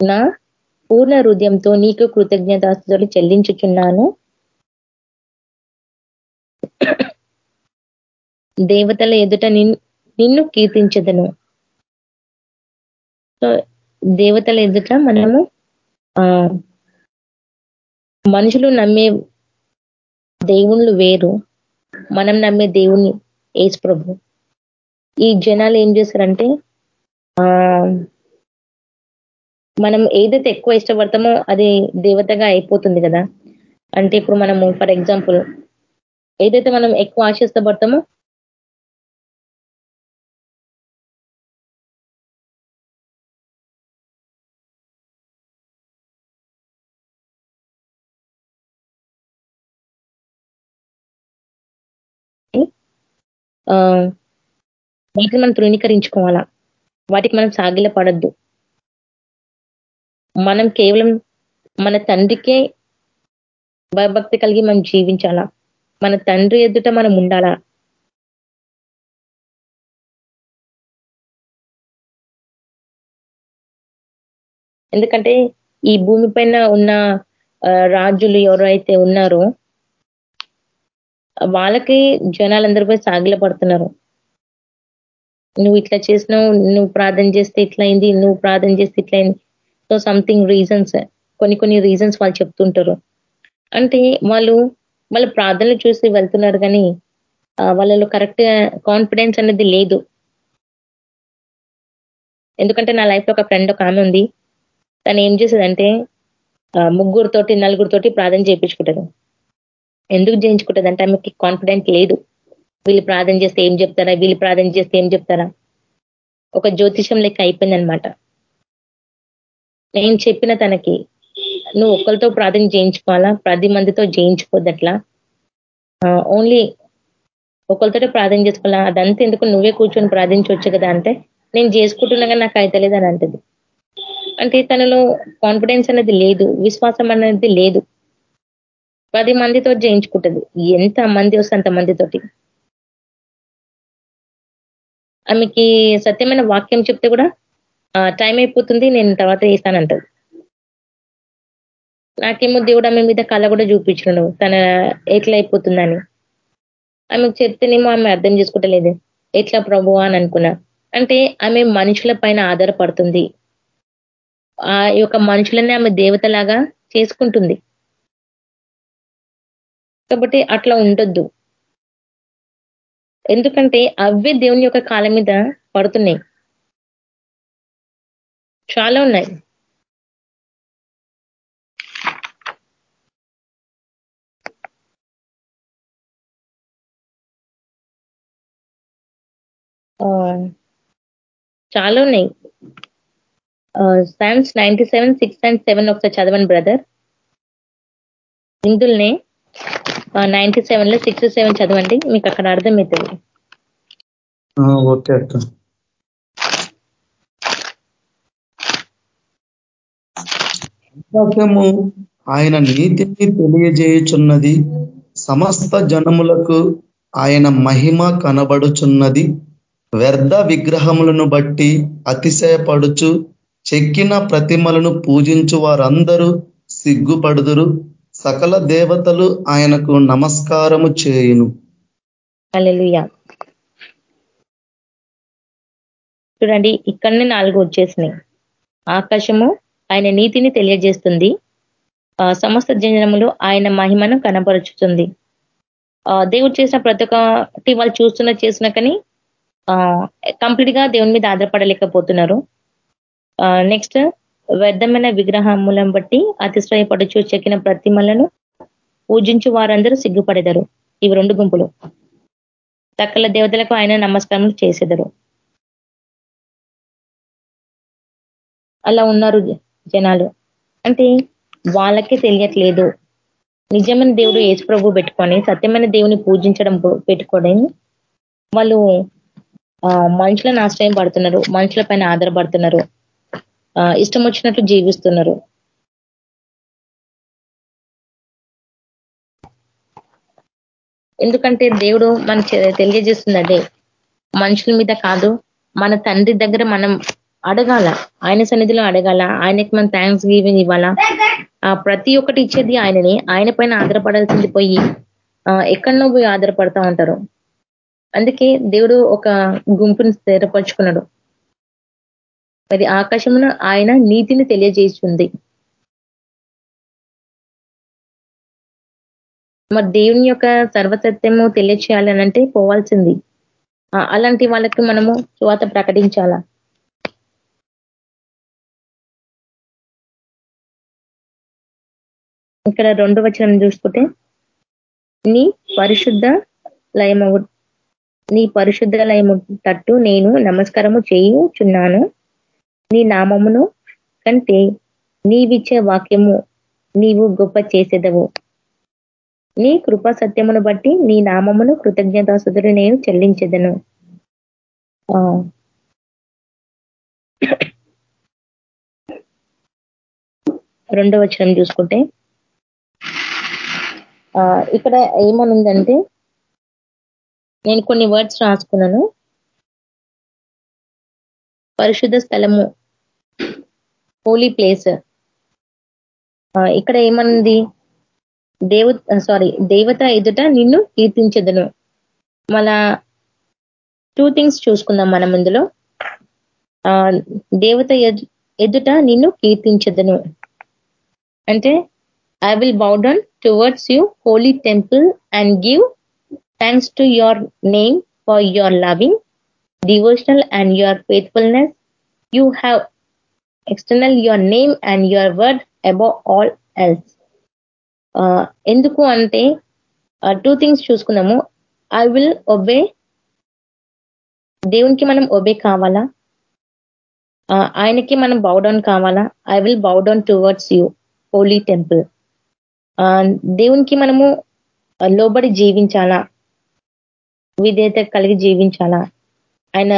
నా పూర్ణ హృదయంతో నీకు కృతజ్ఞతాస్తులు చెల్లించుచున్నాను. దేవతల ఎదుట నిన్ను కీర్తించదను. దేవతల ఎదుట మనము మనుషులు నమ్మే దేవుళ్ళు వేరు. మనం నమ్మే దేవుణ్ణి ఏజ్ ప్రభు. ఈ జనాలు ఏం చేస్తారంటే మనం ఏదైతే ఎక్కువ ఇష్టపడతామో అది దేవతగా అయిపోతుంది కదా. అంటే ఇప్పుడు మనము ఫర్ ఎగ్జాంపుల్ ఏదైతే మనం ఎక్కువ ఆశిస్తపడతామో వాటిని మనం తృణీకరించుకోవాలా? వాటికి మనం సాగిల పడద్దు మనం కేవలం మన తండ్రికే భయభక్తి కలిగి మనం జీవించాలా? మన తండ్రి ఎదుట మనం ఉండాలా? ఎందుకంటే ఈ భూమి పైన ఉన్న రాజులు ఎవరైతే ఉన్నారో వాళ్ళకి జనాలందరిపై సాగిల పడుతున్నారు. నువ్వు ఇట్లా చేసినావు నువ్వు ప్రార్థన చేస్తే ఇట్లయింది నువ్వు ప్రార్థన చేస్తే ఇట్లా అయింది సో సంథింగ్ రీజన్స్ కొన్ని కొన్ని రీజన్స్ వాళ్ళు చెప్తుంటారు. అంటే వాళ్ళు వాళ్ళ ప్రార్థనలు చూసి వెళ్తున్నారు కానీ వాళ్ళలో కరెక్ట్ కాన్ఫిడెన్స్ అనేది లేదు. ఎందుకంటే నా లైఫ్లో ఒక ఫ్రెండ్ ఒక ఆమె ఉంది. తను ఏం చేసేదంటే ముగ్గురుతోటి నలుగురితోటి ప్రార్థన చేయించుకుంటుంది. ఎందుకు చేయించుకుంటుంది అంటే ఆమెకి కాన్ఫిడెంట్ లేదు. వీళ్ళు ప్రార్థన చేస్తే ఏం చెప్తారా? వీళ్ళు ప్రార్థన చేస్తే ఏం చెప్తారా? ఒక జ్యోతిషం లెక్క అయిపోయిందనమాట నేను చెప్పిన తనకి నువ్వు ఒక్కరితో ప్రార్థన చేయించుకోవాలా? పది మందితో చేయించుకోద్దట్లా? ఓన్లీ ఒకరితో ప్రార్థన చేసుకోవాలా? అదంతా ఎందుకు నువ్వే కూర్చొని ప్రార్థించవచ్చు కదా అంటే నేను చేసుకుంటున్నాగా నాకు అయితలేదు అని అంటది. అంటే తనలో కాన్ఫిడెన్స్ అనేది లేదు విశ్వాసం అనేది లేదు. పది మందితో జయించుకుంటుంది ఎంత మంది వస్తే అంతమందితోటి ఆమెకి సత్యమైన వాక్యం చెప్తే కూడా టైం అయిపోతుంది నేను తర్వాత చేస్తానంటది నాకేమో దేవుడు ఆమె మీద కళ కూడా చూపించినాడు. తన ఎట్లా అయిపోతుందని. ఆమెకు చెప్తేనేమో ఆమె అర్థం చేసుకుంటలేదు. ఎట్లా ప్రభు అని అనుకున్నా. అంటే ఆమె మనుషుల పైన ఆధారపడుతుంది. ఆ యొక్క మనుషులనే ఆమె దేవతలాగా చేసుకుంటుంది. కాబట్టి అట్లా ఉండొద్దు. ఎందుకంటే అవే దేవుని యొక్క కాలం మీద పడుతున్నాయి. చాలా ఉన్నాయి. చాలా ఉన్నాయి. Psalms ninety seven six and seven ఒకసారి చదవండి బ్రదర్ ఇందులోనే నైన్టీ సెవెన్లో సిక్స్ సెవెన్ చదవండి మీకు అక్కడ అర్థమవుతుంది ఓకే అక్క. ఆకాశము ఆయన నీతిని తెలియజేయుచున్నది సమస్త జనములకు ఆయన మహిమ కనబడుచున్నది. వ్యర్థ విగ్రహములను బట్టి అతిశయపడుచు చెక్కిన ప్రతిమలను పూజించు వారందరూ సిగ్గుపడుదురు. సకల దేవతలు ఆయనకు నమస్కారము చేయును. చూడండి ఇక్కడనే నాలుగు వచ్చేసినాయి. ఆకాశము ఆయన నీతిని తెలియజేస్తుంది. సమస్త జనములు ఆయన మహిమను కనపరుచుతుంది దేవుడు చేసిన ప్రతి ఒక్కటి వాళ్ళు చూస్తున్న చేసిన కానీ కంప్లీట్గా దేవుని మీద ఆధారపడలేకపోతున్నారు. నెక్స్ట్ వ్యర్థమైన విగ్రహములను బట్టి అతిశ్రయపడుచు చెక్కిన ప్రతిమలను పూజించు వారందరూ సిగ్గుపడేదారు. ఇవి రెండు గుంపులు. తక్కల దేవతలకు ఆయన నమస్కారం చేసేదారు. అలా ఉన్నారు జనాలు. అంటే వాళ్ళకే తెలియట్లేదు. నిజమైన దేవుడు యేసు ప్రభు పెట్టుకొని సత్యమైన దేవుని పూజించడం పెట్టుకొని వాళ్ళు మనుషులను ఆశ్రయం పడుతున్నారు. మనుషుల పైన ఆధారపడుతున్నారు. ఇష్టం వచ్చినట్లు జీవిస్తున్నారు. ఎందుకంటే దేవుడు మన తెలియజేస్తుంది మనుషుల మీద కాదు మన తండ్రి దగ్గర మనం అడగాల. ఆయన సన్నిధిలో అడగాల. ఆయనకి మనం థ్యాంక్స్ గివింగ్ ఇవ్వాలా ప్రతి ఒక్కటి ఇచ్చేది ఆయనని. ఆయన పైన ఆధారపడాల్సింది పోయి ఎక్కడనో పోయి ఆధారపడతా ఉంటారు. అందుకే దేవుడు ఒక గుంపుని స్థిరపరుచుకున్నాడు. మరి ఆకాశమున ఆయన నీతిని తెలియజేస్తుంది. మరి దేవుని యొక్క సర్వసత్యము తెలియచేయాలనంటే పోవాల్సింది. అలాంటి వాళ్ళకి మనము చువాత ప్రకటించాలా? ఇక్కడ రెండు వచనం చూసుకుంటే నీ పరిశుద్ధ లయము నీ పరిశుద్ధ లయము తట్టు నేను నమస్కారము చేయుచున్నాను. నీ నామమును కంటే నీవిచ్చే వాక్యము నీవు గొప్ప చేసేదవు. నీ కృపా సత్యమును బట్టి నీ నామమును కృతజ్ఞతాసుదుడు నేను చెల్లించదను. రెండవ వచనం చూసుకుంటే ఇక్కడ ఏమనుందంటే నేను కొన్ని వర్డ్స్ రాసుకున్నాను. పరిశుద్ధ స్థలము. హోలీ ప్లేస్ ఇక్కడ ఏమనుంది? దేవ సారీ దేవత ఎదుట నిన్ను కీర్తించదును. మళ్ళా టూ థింగ్స్ చూసుకుందాం మనం ఇందులో. దేవత ఎదుట నిన్ను కీర్తించదును. అంటే I will bow down towards you holy temple and give thanks to your name for your loving devotional and your faithfulness you have external your name and your word above all else ఎందుకు అంటే two things చూసుకున్నాము. I will obey దేవునికి మనం obey కావాలా? ఆయనకి మనం bow down కావాలా? I will bow down towards you holy temple దేవునికి మనము లోబడి జీవించాలా? విధేయత కలిగి జీవించాలా? ఆయన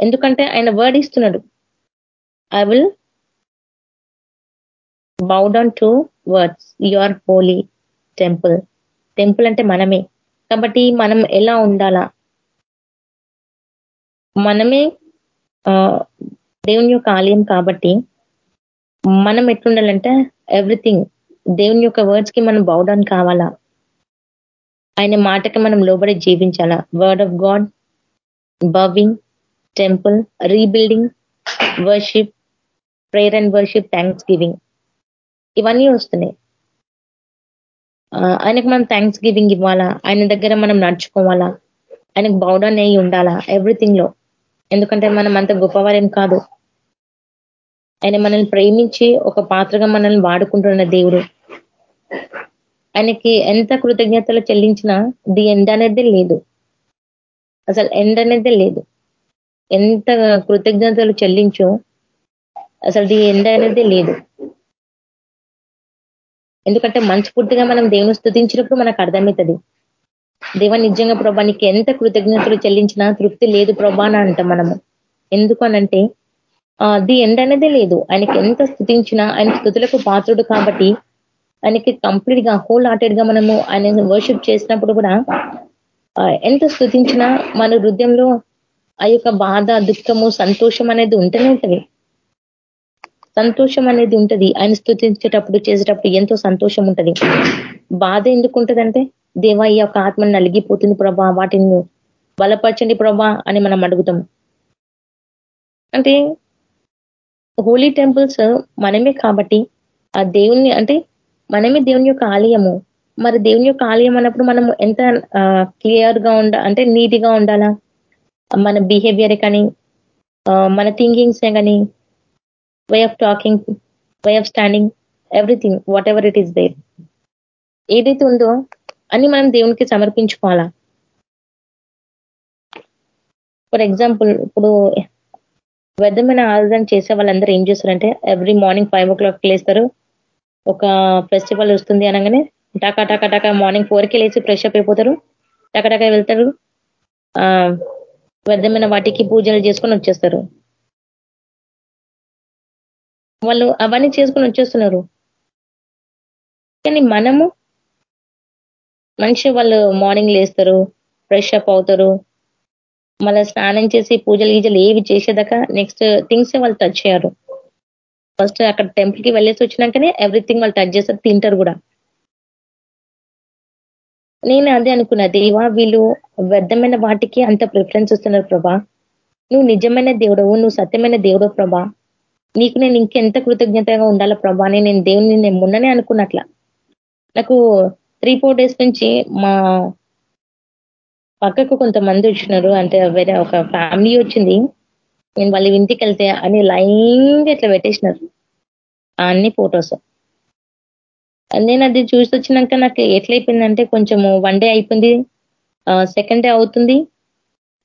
ఎందుకంటే ఆయన వర్డ్ ఇస్తున్నాడు. I will bow down towards your holy temple temple అంటే మనమే. కాబట్టి మనం ఎలా ఉండాలా? మనమే దేవుని యొక్క ఆలయం కాబట్టి మనం ఎట్లుండాలంటే ఎవ్రీథింగ్ దేవుని యొక్క వర్డ్స్కి మనం బౌడౌన్ కావాలా? ఆయన మాటకి మనం లోబడి జీవించాలా? Word of god bowing temple rebuilding worship prayer and worship thanksgiving ఇవన్నీ వస్తున్నాయి. ఆయనకు మనం థ్యాంక్స్ గివింగ్ ఇవ్వాలా? ఆయన దగ్గర మనం నడుచుకోవాలా? ఆయనకు బౌడౌన్ అయ్యి ఉండాలా? ఎవ్రీథింగ్లో. ఎందుకంటే మనం అంత గొప్పవారేం కాదు. ఆయన మనల్ని ప్రేమించి ఒక పాత్రగా మనల్ని వాడుకుంటున్న దేవుడు. ఆయనకి ఎంత కృతజ్ఞతలు చెల్లించినా ది ఎండ్ అనేది లేదు. అసలు ఎండ్ అనేది లేదు. ఎంత కృతజ్ఞతలు చెల్లించో అసలు ది ఎండ్ అనేది లేదు. ఎందుకంటే మనస్ఫూర్తిగా మనం దేవుని స్థుతించినప్పుడు మనకు అర్థమవుతుంది. దేవ నిజంగా ప్రభా నీకు ఎంత కృతజ్ఞతలు చెల్లించినా తృప్తి లేదు ప్రభా అని అంటాం మనము. ఎందుకు అనంటే ది ఎండ్ అనేది లేదు. ఆయనకి ఎంత స్థుతించినా ఆయన స్థుతులకు పాత్రుడు కాబట్టి ఆయనకి కంప్లీట్గా హోల్ హార్టెడ్గా మనము ఆయన వర్షిప్ చేసినప్పుడు కూడా ఎంత స్థుతించినా మన హృదయంలో ఆ యొక్క బాధ దుఃఖము సంతోషం అనేది ఉంటూనే ఉంటుంది. సంతోషం అనేది ఉంటుంది. ఆయన స్థుతించేటప్పుడు చేసేటప్పుడు ఎంతో సంతోషం ఉంటుంది. బాధ ఎందుకు ఉంటదంటే దేవా ఈ యొక్క ఆత్మను నలిగిపోతుంది ప్రభా వాటిని బలపరచండి ప్రభా అని మనం అడుగుతాం. అంటే హోలీ టెంపుల్స్ మనమే కాబట్టి ఆ దేవుణ్ణి అంటే మనమే దేవుని యొక్క ఆలయము. మరి దేవుని యొక్క ఆలయం అన్నప్పుడు మనం ఎంత క్లియర్గా ఉండ అంటే నీట్గా ఉండాలా? మన బిహేవియర్ కానీ మన థింకింగ్స్ కానీ way of talking way of standing everything whatever it is there ఏదైతే ఉందో అని మనం దేవునికి సమర్పించుకోవాలా? ఫర్ ఎగ్జాంపుల్ ఇప్పుడు వ్యర్థమైన ఆరాధన చేసే వాళ్ళందరూ ఏం చేస్తారంటే every morning five o'clock లేస్తారు ఒక ఫెస్టివల్ వస్తుంది అనగానే టకా టకా టకా మార్నింగ్ ఫోర్కి లేచి ఫ్రెష్ అప్ అయిపోతారు. టకటకా వెళ్తారు. ఆ వ్యర్థమైన వాటికి పూజలు చేసుకొని వచ్చేస్తారు. వాళ్ళు అవన్నీ చేసుకొని వచ్చేస్తున్నారు. కానీ మనము మనిషి వాళ్ళు మార్నింగ్ లేస్తారు ఫ్రెష్ అప్ అవుతారు. మళ్ళీ స్నానం చేసి పూజలు గీజలు ఏవి చేసేదాకా నెక్స్ట్ థింగ్స్ వాళ్ళు టచ్ చేయరు ఫస్ట్ అక్కడ టెంపుల్కి వెళ్ళేసి వచ్చినాకనే ఎవ్రీథింగ్ వాళ్ళు టచ్ చేస్తారు తింటారు కూడా. నేను అదే అనుకున్నా దేవా వీళ్ళు వ్యర్థమైన వాటికి అంత ప్రిఫరెన్స్ ఇస్తున్నారు ప్రభా. నువ్వు నిజమైన దేవుడవు నువ్వు సత్యమైన దేవుడు ప్రభా. నీకు నేను ఇంకెంత కృతజ్ఞతగా ఉండాలా ప్రభా? అని నేను దేవుని నేను మొన్ననే అనుకున్నట్ల. నాకు త్రీ ఫోర్ డేస్ నుంచి మా పక్కకు కొంతమంది వచ్చినారు అంటే వేరే ఒక ఫ్యామిలీ వచ్చింది. నేను వాళ్ళ ఇంటికి వెళ్తే అని లైన్ ఇట్లా పెట్టేసినారు. అన్ని ఫొటోస్ నేను అది చూసి వచ్చినాక నాకు ఎట్లయిపోయిందంటే కొంచెము వన్ డే అయిపోయింది. సెకండ్ డే అవుతుంది.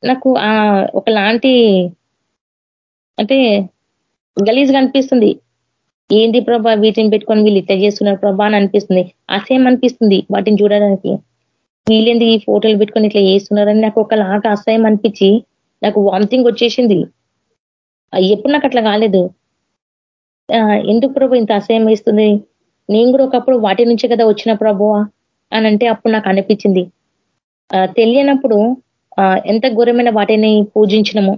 నాకు ఆ ఒకలాంటి అంటే గలీజ్గా అనిపిస్తుంది. ఏంది ప్రభా వీటిని పెట్టుకొని వీళ్ళు ఇట్లా చేస్తున్నారు ప్రభా అని అనిపిస్తుంది. అసేం అనిపిస్తుంది వాటిని చూడడానికి. వీళ్ళేంది ఈ ఫోటోలు పెట్టుకొని ఇట్లా చేస్తున్నారని నాకు ఒకలాగా అసహ్యం అనిపించి నాకు వామిటింగ్ వచ్చేసింది. ఎప్పుడు నాకు అట్లా కాలేదు. ఎందుకు ప్రభు ఇంత అసహ్యం వేస్తుంది? నేను కూడా ఒకప్పుడు వాటి నుంచే కదా వచ్చిన ప్రభు అని అంటే అప్పుడు నాకు అనిపించింది. తెలియనప్పుడు ఎంత ఘోరమైన వాటిని పూజించినము?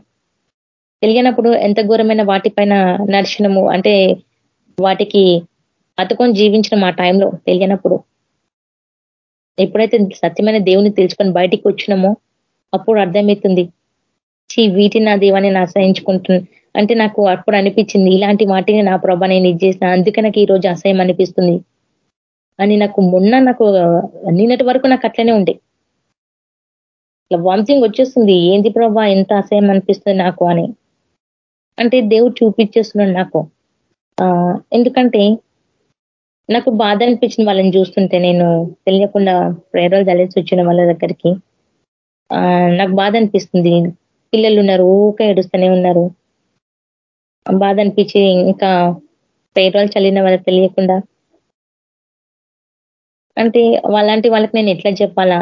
తెలియనప్పుడు ఎంత ఘోరమైన వాటిపైన నడిచినము? అంటే వాటికి అతుకొని జీవించిన ఆ టైంలో తెలియనప్పుడు. ఎప్పుడైతే సత్యమైన దేవుని తెలుసుకొని బయటికి వచ్చినామో అప్పుడు అర్థమవుతుంది. చీ వీటిని నా దేవాన్ని నేను అసహించుకుంటున్నాను అంటే నాకు అప్పుడు అనిపించింది ఇలాంటి వాటిని నా ప్రభా నేను ఇది చేసిన అందుకే నాకు ఈ రోజు అసహ్యం అనిపిస్తుంది. అని నాకు మొన్న నాకు నిన్నటి వరకు నాకు అట్లనే ఉండే. ఇట్లా వామిటింగ్ వచ్చేస్తుంది ఏంది ప్రభా ఎంత అసహ్యం అనిపిస్తుంది నాకు అని. అంటే దేవుడు చూపించేస్తున్నాడు నాకు. ఎందుకంటే నాకు బాధ అనిపించింది వాళ్ళని చూస్తుంటే నేను తెలియకుండా ప్రేరలు తలేసి వచ్చిన వాళ్ళ దగ్గరికి. నాకు బాధ అనిపిస్తుంది. పిల్లలు ఉన్నారు ఊక ఏడుస్తూనే ఉన్నారు. బాధ అనిపించి ఇంకా పేరోలు చల్లిన వాళ్ళకి తెలియకుండా. అంటే వాళ్ళంటి వాళ్ళకి నేను ఎట్లా చెప్పాలా?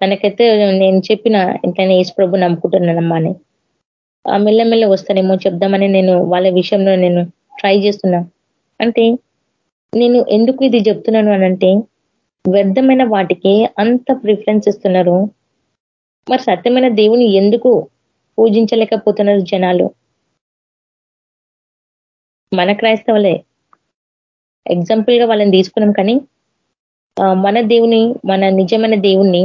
తనకైతే నేను చెప్పిన ఇట్లనే యేసు ప్రభు నమ్ముకుంటున్నానమ్మా అని. మెల్లమెల్ల వస్తానేమో చెప్దామని నేను వాళ్ళ విషయంలో నేను ట్రై చేస్తున్నా. అంటే నేను ఎందుకు ఇది చెప్తున్నాను అనంటే వ్యర్థమైన వాటికి అంత ప్రిఫరెన్స్ ఇస్తున్నారు. మరి సత్యమైన దేవుని ఎందుకు పూజించలేకపోతున్నారు జనాలు? మన క్రైస్తవులే. ఎగ్జాంపుల్గా వాళ్ళని తీసుకున్నాం కానీ మన దేవుని మన నిజమైన దేవుణ్ణి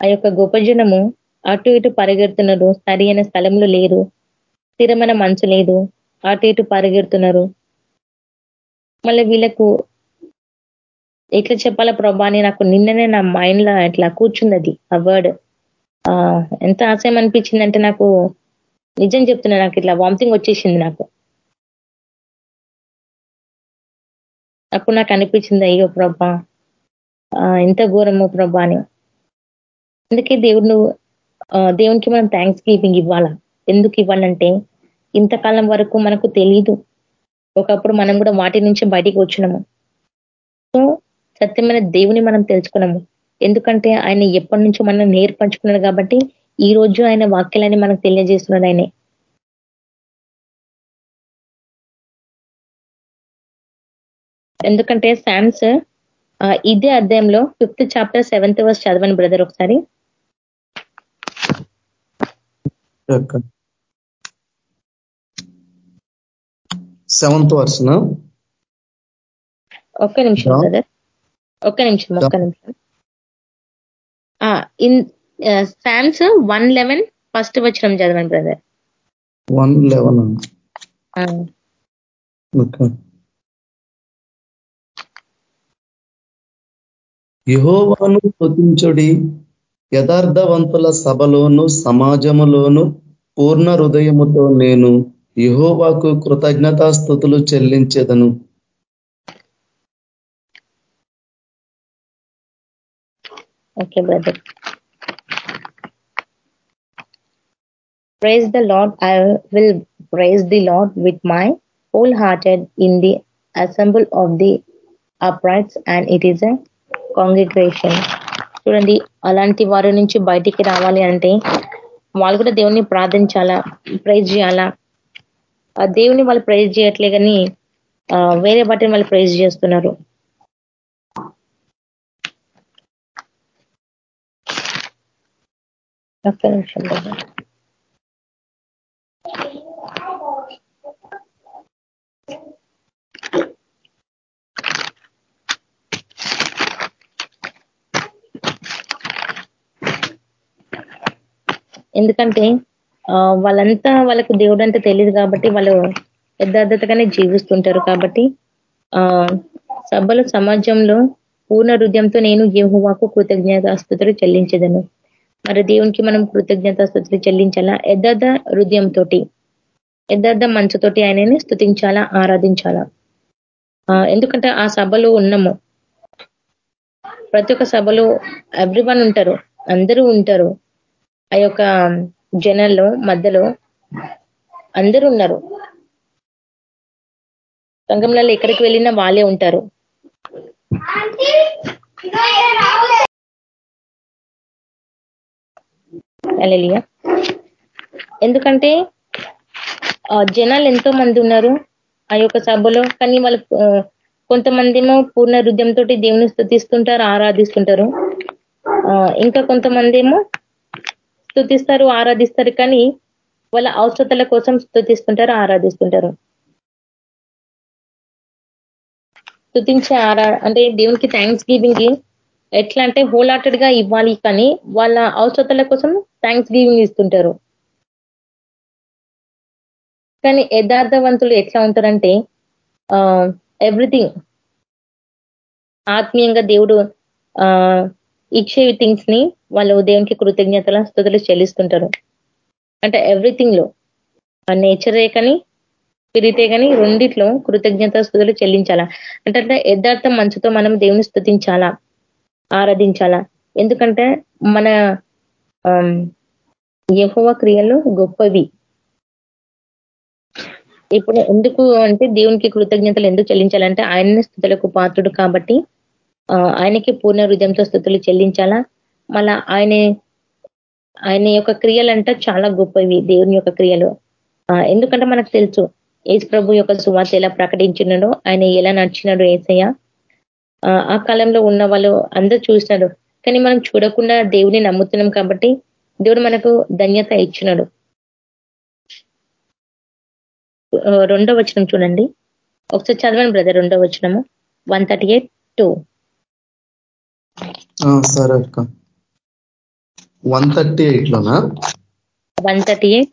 ఆ యొక్క గోపజనము అటు ఇటు పరిగెడుతున్నారు. సరి అయిన స్థలంలో లేరు. స్థిరమైన మనసు లేదు. అటు ఇటు పరిగెడుతున్నారు. మళ్ళీ వీళ్ళకు ఎట్లా చెప్పాలా ప్రభా అని నాకు నిన్ననే నా మైండ్లో ఇట్లా కూర్చున్నది ఆ వర్డ్ ఎంత ఆశయం అనిపించిందంటే నాకు నిజం చెప్తున్నా నాకు ఇట్లా వామిటింగ్ వచ్చేసింది నాకు. అప్పుడు నాకు అనిపించింది అయ్యో ప్రభా ఎంత ఘోరమో ప్రభా అని. అందుకే దేవుడు నువ్వు దేవునికి మనం థ్యాంక్స్ గివింగ్ ఇవ్వాలా? ఎందుకు ఇవ్వాలంటే ఇంతకాలం వరకు మనకు తెలియదు ఒకప్పుడు మనం కూడా వాటి నుంచి బయటికి వచ్చినాము. సో సత్యమైన దేవుని మనం తెలుసుకున్నాము. ఎందుకంటే ఆయన ఎప్పటి నుంచో మనం నేర్పంచుకున్నాడు కాబట్టి ఈ రోజు ఆయన వాక్యాలని మనకు తెలియజేస్తున్నాడు ఆయనే. ఎందుకంటే శామ్స్ ఇదే అధ్యాయంలో ఫిఫ్త్ చాప్టర్ సెవెంత్ వర్స్ చదవని బ్రదర్ ఒకసారి. సెవెంత్ వర్షన్ ఒక్క నిమిషం బ్రదర్. ఒక్క నిమిషం ఒక్క నిమిషం. In Psalms one eleven first వచ్చిన చదవండి బ్రదర్. One eleven. ఓకే. యహోవాను స్థుతించుడి యథార్థవంతుల సభలోను సమాజములోను పూర్ణ హృదయముతో నేను యహోవాకు కృతజ్ఞతా స్థుతులు చెల్లించదను praise the lord I will praise the lord with my whole hearted in the assemble of the uprights and it is a congregation చూడండి అలాంటి వారి నుంచి బయటికి రావాలి అంటే వాళ్ళు కూడా దేవుణ్ణి ప్రార్థించాలా ప్రైజ్ చేయాలా? ఆ దేవుని వాళ్ళు ప్రైజ్ చేయట్లే కానీ వేరే బట్టి వాళ్ళు ప్రైజ్ చేస్తున్నారు. ఒక్క నిమిషం ఎందుకంటే వాళ్ళంతా వాళ్ళకు దేవుడు అంటే తెలియదు కాబట్టి వాళ్ళు యథార్థతగానే జీవిస్తుంటారు కాబట్టి ఆ సభలు సమాజంలో పూర్ణ హృదయంతో నేను యహోవాకు కృతజ్ఞతాస్థుతులు చెల్లించదను. మరి దేవునికి మనం కృతజ్ఞతాస్థుతులు చెల్లించాలా? యథార్థ హృదయంతో యథార్థ మంచుతోటి ఆయనని స్థుతించాలా ఆరాధించాలా? ఎందుకంటే ఆ సభలో ఉన్నాము. ప్రతి ఒక్క సభలో ఎవ్రీ ఉంటారు. అందరూ ఉంటారు. ఆ యొక్క జనంలో మధ్యలో అందరూ ఉన్నారు. సంఘంలో ఎక్కడికి వెళ్ళినా వాళ్ళే ఉంటారు. ఎందుకంటే జనాలు ఎంతో మంది ఉన్నారు ఆ యొక్క సభలో కానీ వాళ్ళు కొంతమంది ఏమో పూర్ణ హృదయంతో దేవుని స్థుతిస్తుంటారు ఆరాధిస్తుంటారు. ఇంకా కొంతమంది ఏమో స్థుతిస్తారు ఆరాధిస్తారు కానీ వాళ్ళ అవసరతల కోసం స్థుతిస్తుంటారు ఆరాధిస్తుంటారు. స్థుతించే ఆరా అంటే దేవునికి థ్యాంక్స్ గివింగ్ ఎట్లా అంటే హోల్గా ఇవ్వాలి కానీ వాళ్ళ అవసరతల కోసం థ్యాంక్స్ గివింగ్ ఇస్తుంటారు. కానీ యథార్థవంతులు ఎట్లా ఉంటారంటే ఎవ్రీథింగ్ ఆత్మీయంగా దేవుడు ఇచ్చే థింగ్స్ని వాళ్ళు దేవునికి కృతజ్ఞతల స్థుతులు చెల్లిస్తుంటారు. అంటే ఎవ్రీథింగ్లో నేచరే కానీ స్పిరిటే కానీ రెండిట్లో కృతజ్ఞత స్థుతులు చెల్లించాలా? అంటే యథార్థం మంచుతో మనం దేవుని స్థుతించాలా ఆరాధించాలా? ఎందుకంటే మన యహోవ క్రియలు గొప్పవి. ఇప్పుడు ఎందుకు అంటే దేవునికి కృతజ్ఞతలు ఎందుకు చెల్లించాలంటే ఆయన్ని స్థుతులకు పాత్రుడు కాబట్టి ఆయనకి పూర్ణ హృదయంతో స్థుతులు చెల్లించాలా? మళ్ళా ఆయన ఆయన యొక్క క్రియలంట చాలా గొప్పవి దేవుని యొక్క క్రియలు. ఎందుకంటే మనకు తెలుసు ఏజ్ ప్రభు యొక్క సువార్త ఎలా ప్రకటించినాడో ఆయన ఎలా నడిచినాడు ఏసయ్య. ఆ కాలంలో ఉన్న వాళ్ళు అందరూ చూసినారు. కానీ మనం చూడకుండా దేవుని నమ్ముతున్నాం కాబట్టి దేవుడు మనకు ధన్యత ఇచ్చినాడు. రెండో వచనం చూడండి. ఒకసారి చదవండి బ్రదర్ రెండో వచనము. One thirty eight two. సరే అక్క. వన్ థర్టీ ఎయిట్ లోనా వన్ థర్టీ ఎయిట్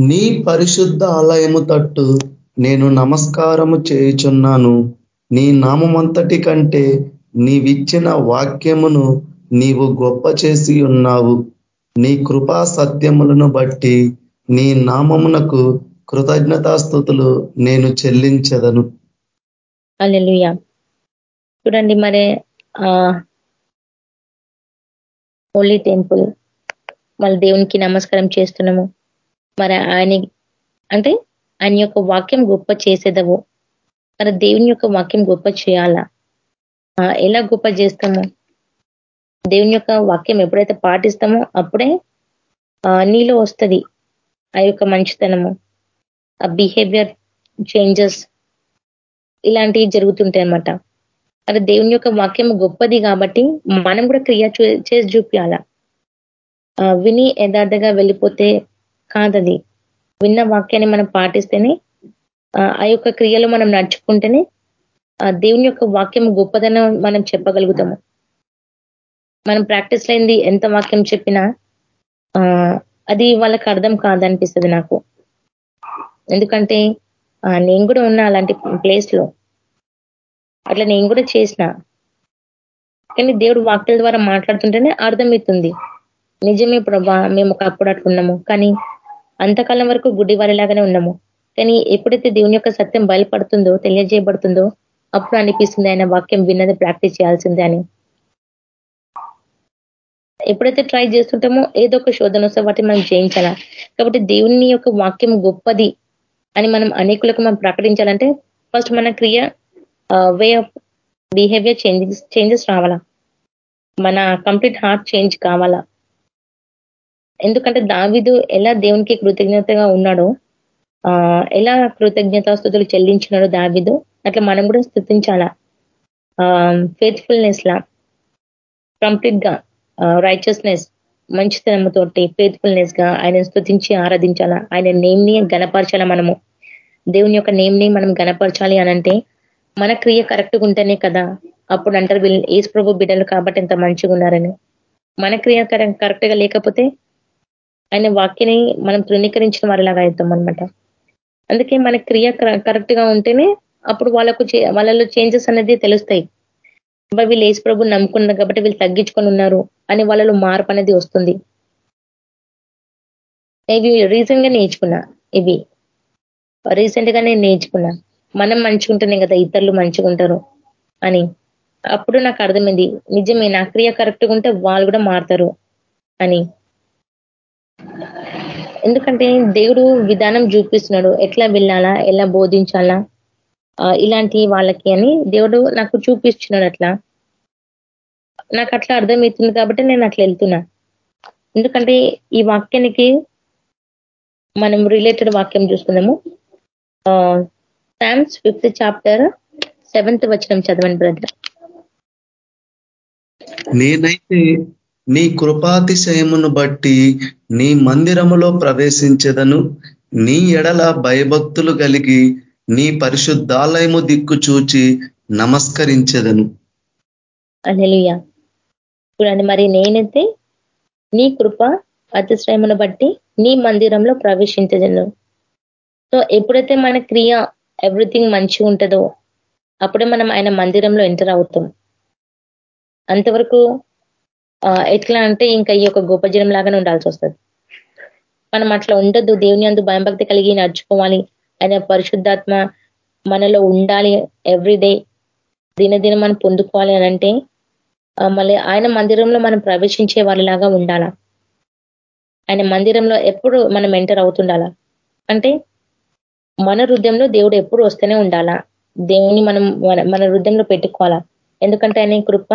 నీ పరిశుద్ధ ఆలయము తట్టు నేను నమస్కారము చేయుచున్నాను. నీ నామంతటి కంటే నీవిచ్చిన వాక్యమును నీవు గొప్ప చేసి ఉన్నావు. నీ కృపా సత్యములను బట్టి నీ నామమునకు కృతజ్ఞతాస్థుతులు నేను చెల్లించదను. చూడండి మరి హోలీ టెంపుల్ మళ్ళీ దేవునికి నమస్కారం చేస్తున్నాము. మరి ఆయన అంటే ఆయన యొక్క వాక్యం గొప్ప చేసేదవు. మరి దేవుని యొక్క వాక్యం గొప్ప చేయాలా? ఎలా గొప్ప చేస్తాము? దేవుని యొక్క వాక్యం ఎప్పుడైతే పాటిస్తామో అప్పుడే నీలో వస్తుంది ఆ యొక్క మంచితనము. ఆ బిహేవియర్ చేంజెస్ ఇలాంటివి జరుగుతుంటాయి అన్నమాట అది దేవుని యొక్క వాక్యం గొప్పది కాబట్టి మనం కూడా క్రియ చేసి చూపించాల విని యథార్థగా వెళ్ళిపోతే కాదది. విన్న వాక్యాన్ని మనం పాటిస్తేనే ఆ యొక్క క్రియలో మనం నడుచుకుంటేనే ఆ దేవుని యొక్క వాక్యం గొప్పదనం మనం చెప్పగలుగుతాము. మనం ప్రాక్టీస్ లేనిది ఎంత వాక్యం చెప్పినా అది వాళ్ళకి అర్థం కాదనిపిస్తుంది నాకు. ఎందుకంటే నేను కూడా ఉన్నా అలాంటి ప్లేస్లో అట్లా నేను కూడా చేసిన. కానీ దేవుడు వాక్యాల ద్వారా మాట్లాడుతుంటేనే అర్థమవుతుంది. నిజమే ప్రభా మేము ఒకప్పుడు అట్లున్నాము కానీ అంతకాలం వరకు గుడ్డి వారిలాగానే ఉన్నాము. కానీ ఎప్పుడైతే దేవుని యొక్క సత్యం బయలుపడుతుందో తెలియజేయబడుతుందో అప్పుడు అనిపిస్తుంది ఆయన వాక్యం విన్నది ప్రాక్టీస్ చేయాల్సిందే అని. ఎప్పుడైతే ట్రై చేస్తుంటామో ఏదో ఒక శోధన వస్తే వాటిని మనం జయించాలా? కాబట్టి దేవుని యొక్క వాక్యం గొప్పది అని మనం అనేకులకు మనం ప్రకటించాలంటే ఫస్ట్ మన క్రియ way of behaviour changes changes రావాలా? మన కంప్లీట్ హార్ట్ చేంజ్ కావాలా? ఎందుకంటే దావిదు ఎలా దేవునికి కృతజ్ఞతగా ఉన్నాడో ఎలా కృతజ్ఞతాస్థుతులు చెల్లించినాడో దావిదు అట్లా మనం కూడా స్థుతించాలా? ఫేత్ఫుల్నెస్ లా కంప్లీట్గా రైచస్నెస్ మంచితనంతోటి ఫేత్ఫుల్నెస్గా ఆయన స్థుతించి ఆరాధించాలా? ఆయన నేమ్ని గనపరచాలా మనము? దేవుని యొక్క నేమ్ని మనం గనపరచాలి అనంటే మన క్రియ కరెక్ట్గా ఉంటేనే కదా. అప్పుడు అంటారు వీళ్ళు ఏసు ప్రభు బిడ్డలు కాబట్టి ఎంత మంచిగా ఉన్నారని. మన క్రియ కరెక్ట్గా లేకపోతే ఆయన వాక్యని మనం తృణీకరించిన వారిలాగా అవుతాం అనమాట అందుకే మన క్రియ కరెక్ట్గా ఉంటేనే అప్పుడు వాళ్ళకు వాళ్ళలో చేంజెస్ అనేది తెలుస్తాయి. వీళ్ళు ఏసు ప్రభు నమ్ముకున్నారు కాబట్టి వీళ్ళు తగ్గించుకొని ఉన్నారు అని వాళ్ళలో మార్పు అనేది వస్తుంది. ఇవి రీసెంట్గా నేర్చుకున్నా ఇవి. రీసెంట్గా నేను నేర్చుకున్నా. మనం మంచుకుంటేనే కదా ఇతరులు మంచిగా ఉంటారు అని. అప్పుడు నాకు అర్థమైంది. నిజమే నా క్రియ కరెక్ట్గా ఉంటే వాళ్ళు కూడా మారుతారు అని. ఎందుకంటే దేవుడు విధానం చూపిస్తున్నాడు. ఎట్లా వెళ్ళాలా ఎలా బోధించాలా ఇలాంటి వాళ్ళకి అని దేవుడు నాకు చూపిస్తున్నాడు అట్లా. నాకు అట్లా అర్థమవుతుంది కాబట్టి నేను అట్లా వెళ్తున్నా. ఎందుకంటే ఈ వాక్యానికి మనం రిలేటెడ్ వాక్యం చూసుకుందాము. సామ్స్ ఫిఫ్త్ చాప్టర్ సెవెంత్ వచ్చిన చదవండి బ్రదర్ నేనైతే నీ కృపాతిశయమును బట్టి నీ మందిరములో ప్రవేశించదను. నీ ఎడల భయభక్తులు కలిగి నీ పరిశుద్ధాలయము దిక్కు చూచి నమస్కరించదను. అనిలుయా చూడండి మరి నేనైతే నీ కృప అతిశ్రయమును బట్టి నీ మందిరంలో ప్రవేశించదను. సో ఎప్పుడైతే మన క్రియ ఎవ్రీథింగ్ మంచిగా ఉంటుందో అప్పుడే మనం ఆయన మందిరంలో ఎంటర్ అవుతాం. అంతవరకు ఎట్లా అంటే ఇంకా ఈ యొక్క గొప్ప జనం లాగానే ఉండాల్సి వస్తుంది. మనం అట్లా ఉండద్దు దేవుని అందు భయంభక్తి కలిగి నడుచుకోవాలి ఆయన పరిశుద్ధాత్మ మనలో ఉండాలి ఎవ్రీడే దినదినం మనం పొందుకోవాలి అని అంటే మళ్ళీ ఆయన మందిరంలో మనం ప్రవేశించే వారిలాగా ఉండాలా? ఆయన మందిరంలో ఎప్పుడు మనం ఎంటర్ అవుతుండాలా? అంటే మన హృదయంలో దేవుడు ఎప్పుడు వస్తూనే ఉండాలా? దేవుని మనం మన హృదయంలో పెట్టుకోవాలా? ఎందుకంటే ఆయన కృప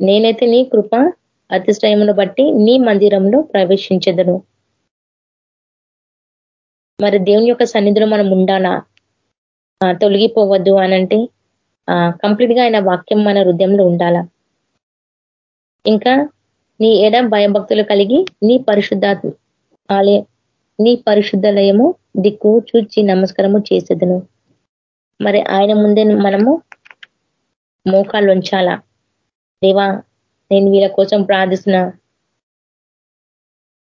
నేనైతే నీ కృప అతిశ్రయమును బట్టి నీ మందిరంలో ప్రవేశించదను. మరి దేవుని యొక్క సన్నిధిలో మనం ఉండాలా? తొలగిపోవద్దు అనంటే కంప్లీట్గా ఆయన వాక్యం మన హృదయంలో ఉండాలా? ఇంకా నీ ఎడ భయభక్తులు కలిగి నీ పరిశుద్ధాత్మ ఆలయ నీ పరిశుద్ధలయము దిక్కు చూచి నమస్కారము చేసేదను. మరి ఆయన ముందే మనము మోకాళ్ళు ఉంచాలా దేవా నేను వీళ్ళ కోసం ప్రార్థిస్తున్నా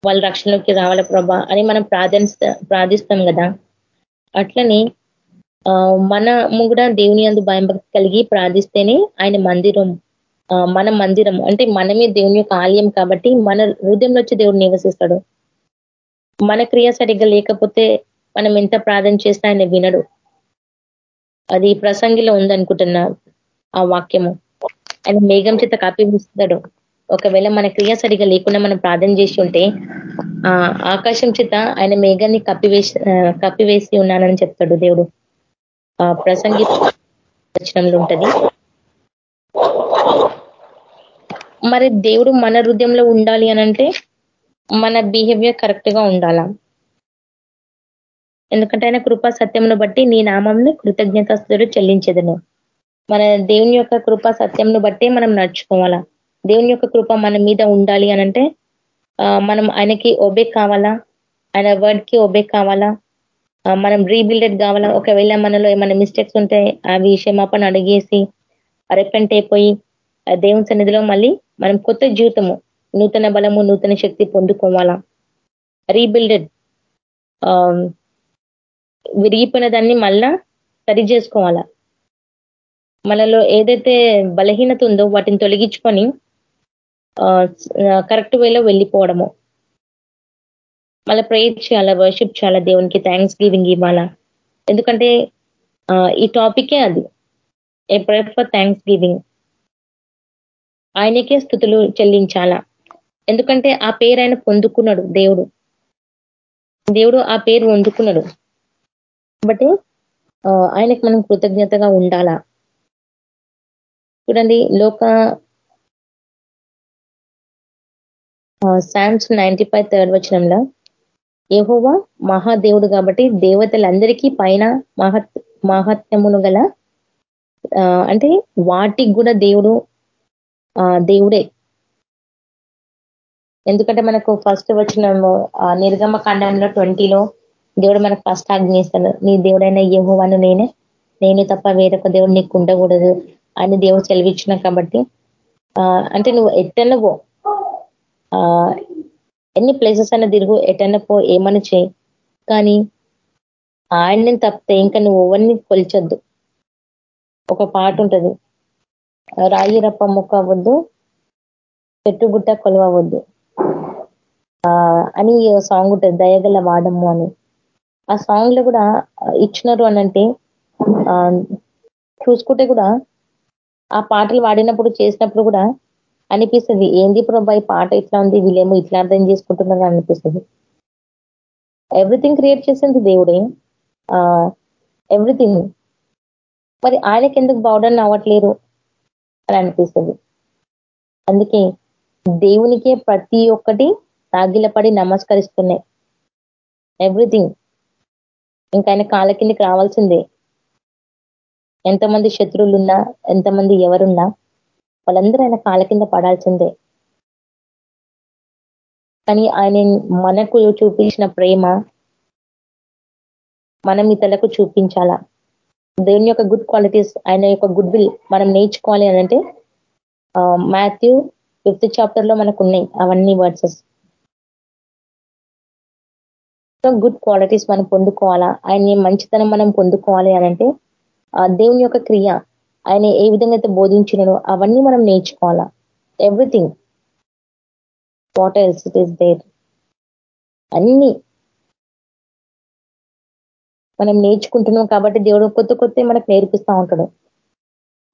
వాళ్ళ రక్షణలోకి రావాల ప్రభా అని మనం ప్రార్థిస్తా ప్రార్థిస్తాం కదా. అట్లనే మనము కూడా దేవుని అందు భయం కలిగి ప్రార్థిస్తేనే ఆయన మందిరం మన మందిరం అంటే మనమే దేవుని యొక్క ఆలయం కాబట్టి మన హృదయంలో వచ్చి దేవుడు నివసిస్తాడు. మన క్రియ సరిగ్గా లేకపోతే మనం ఎంత ప్రార్థన చేసినా ఆయన వినడు. అది ప్రసంగిలో ఉందనుకుంటున్నా ఆ వాక్యము. ఆయన మేఘం చేత కప్పిస్తాడు ఒకవేళ మన క్రియ సరిగా లేకుండా మనం ప్రార్థన చేసి ఉంటే ఆ ఆకాశం చేత ఆయన మేఘాన్ని కప్పివేసి కప్పివేసి ఉన్నానని చెప్తాడు దేవుడు. ఆ ప్రసంగి వచనంలో ఉంటది. మరి దేవుడు మన హృదయంలో ఉండాలి అనంటే మన బిహేవియర్ కరెక్ట్గా ఉండాలా? ఎందుకంటే ఆయన కృపా సత్యమును బట్టి నీ నామంను కృతజ్ఞతస్తుడు చెల్లించేదను. మన దేవుని యొక్క కృపా సత్యంను బట్టి మనం నడుచుకోవాలా? దేవుని యొక్క కృప మన మీద ఉండాలి అనంటే మనం ఆయనకి ఒబే కావాలా? ఆయన వర్డ్కి ఒబే కావాలా? మనం రీబిల్డెడ్ కావాలా? ఒకవేళ మనలో ఏమైనా మిస్టేక్స్ ఉంటే అవి క్షమాపణ అడిగేసి అరెపెంట్ అయిపోయి దేవుని సన్నిధిలో మళ్ళీ మనం కొత్త జీవితము నూతన బలము నూతన శక్తి పొందుకోవాలా? రీబిల్డెడ్ um, విరిగిపోయిన దాన్ని మళ్ళా సరి చేసుకోవాలా? మనలో ఏదైతే బలహీనత ఉందో వాటిని తొలగించుకొని కరెక్ట్ వేలో వెళ్ళిపోవడము. మళ్ళీ ప్రేయర్ చేయాలా వర్షిప్ చేయాలా దేవునికి థ్యాంక్స్ గివింగ్ ఇవ్వాలా? ఎందుకంటే ఈ టాపికే అది. A prayer for thanksgiving ఆయనకే స్థుతులు చెల్లించాలా? ఎందుకంటే ఆ పేరు ఆయన పొందుకున్నాడు దేవుడు. దేవుడు ఆ పేరు పొందుకున్నాడు. కాబట్టి ఆయనకు మనం కృతజ్ఞతగా ఉండాలా? చూడండి లోక శామ్స్ నైన్టీ ఫైవ్ థర్డ్ వచనంలో యహోవా మహాదేవుడు కాబట్టి దేవతలందరికీ పైన మహత్ మహత్యమును గల అంటే వాటికి కూడా దేవుడు దేవుడే. ఎందుకంటే మనకు ఫస్ట్ వచ్చిన నిర్గమ కాండంలో ట్వంటీలో దేవుడు మనకు ఫస్ట్ ఆజ్ఞిస్తాడు. నీ దేవుడైన యహోవాను నేనే నేను తప్ప వేరొక దేవుడు నీకు ఉండకూడదు అని దేవుడు సెలవిచ్చిన కాబట్టి అంటే నువ్వు ఎట్టన్న పో. ఎన్ని ప్లేసెస్ అయినా తిరుగు ఎటన్నా పో ఏమని చేయి. కానీ ఆయన్ని తప్పితే ఇంకా నువ్వు ఎవరిని కొలిచొద్దు. ఒక పాట ఉంటుంది. రాయి రప్ప ముక్క అవ్వద్దు చెట్టుగుట్ట కొలవద్దు అని సాంగ్ ఉంటుంది దయగల వాడము అని. ఆ సాంగ్లో కూడా ఇచ్చినారు అనంటే చూసుకుంటే కూడా ఆ పాటలు వాడినప్పుడు చేసినప్పుడు కూడా అనిపిస్తుంది ఏంది ప్రభా ఈ పాట ఇట్లా ఉంది వీళ్ళేమో ఇట్లా అర్థం చేసుకుంటున్నారు అనిపిస్తుంది. ఎవ్రీథింగ్ క్రియేట్ చేసింది దేవుడే. ఎవ్రీథింగ్ మరి ఆయనకి ఎందుకు బౌడన్ అవ్వట్లేరు అని అనిపిస్తుంది. అందుకే దేవునికే ప్రతి ఒక్కటి తాగిలపడి నమస్కరిస్తున్నాయి ఎవ్రీథింగ్ ఇంకా ఆయన కాళ్ళ కిందికి రావాల్సిందే. ఎంతమంది శత్రువులున్నా ఎంతమంది ఎవరున్నా వాళ్ళందరూ ఆయన కాళ్ళ కింద పడాల్సిందే. కానీ ఆయన మనకు చూపించిన ప్రేమ మనం ఇతరులకు చూపించాలా? దేవుని యొక్క గుడ్ క్వాలిటీస్ ఆయన యొక్క గుడ్ విల్ మనం నేర్చుకోవాలి అని అంటే మాథ్యూ ఫిఫ్త్ చాప్టర్లో మనకు ఉన్నాయి అవన్నీ వర్డ్సెస్ సో గుడ్ క్వాలిటీస్ మనం పొందుకోవాలా? ఆయన మంచితనం మనం పొందుకోవాలి అనంటే దేవుని యొక్క క్రియ ఆయన ఏ విధంగా అయితే బోధించినో అవన్నీ మనం నేర్చుకోవాలా? Everything what else it is there అన్ని మనం నేర్చుకుంటున్నాం కాబట్టి దేవుడు కొత్త కొత్త మనకు నేర్పిస్తూ ఉంటాడు.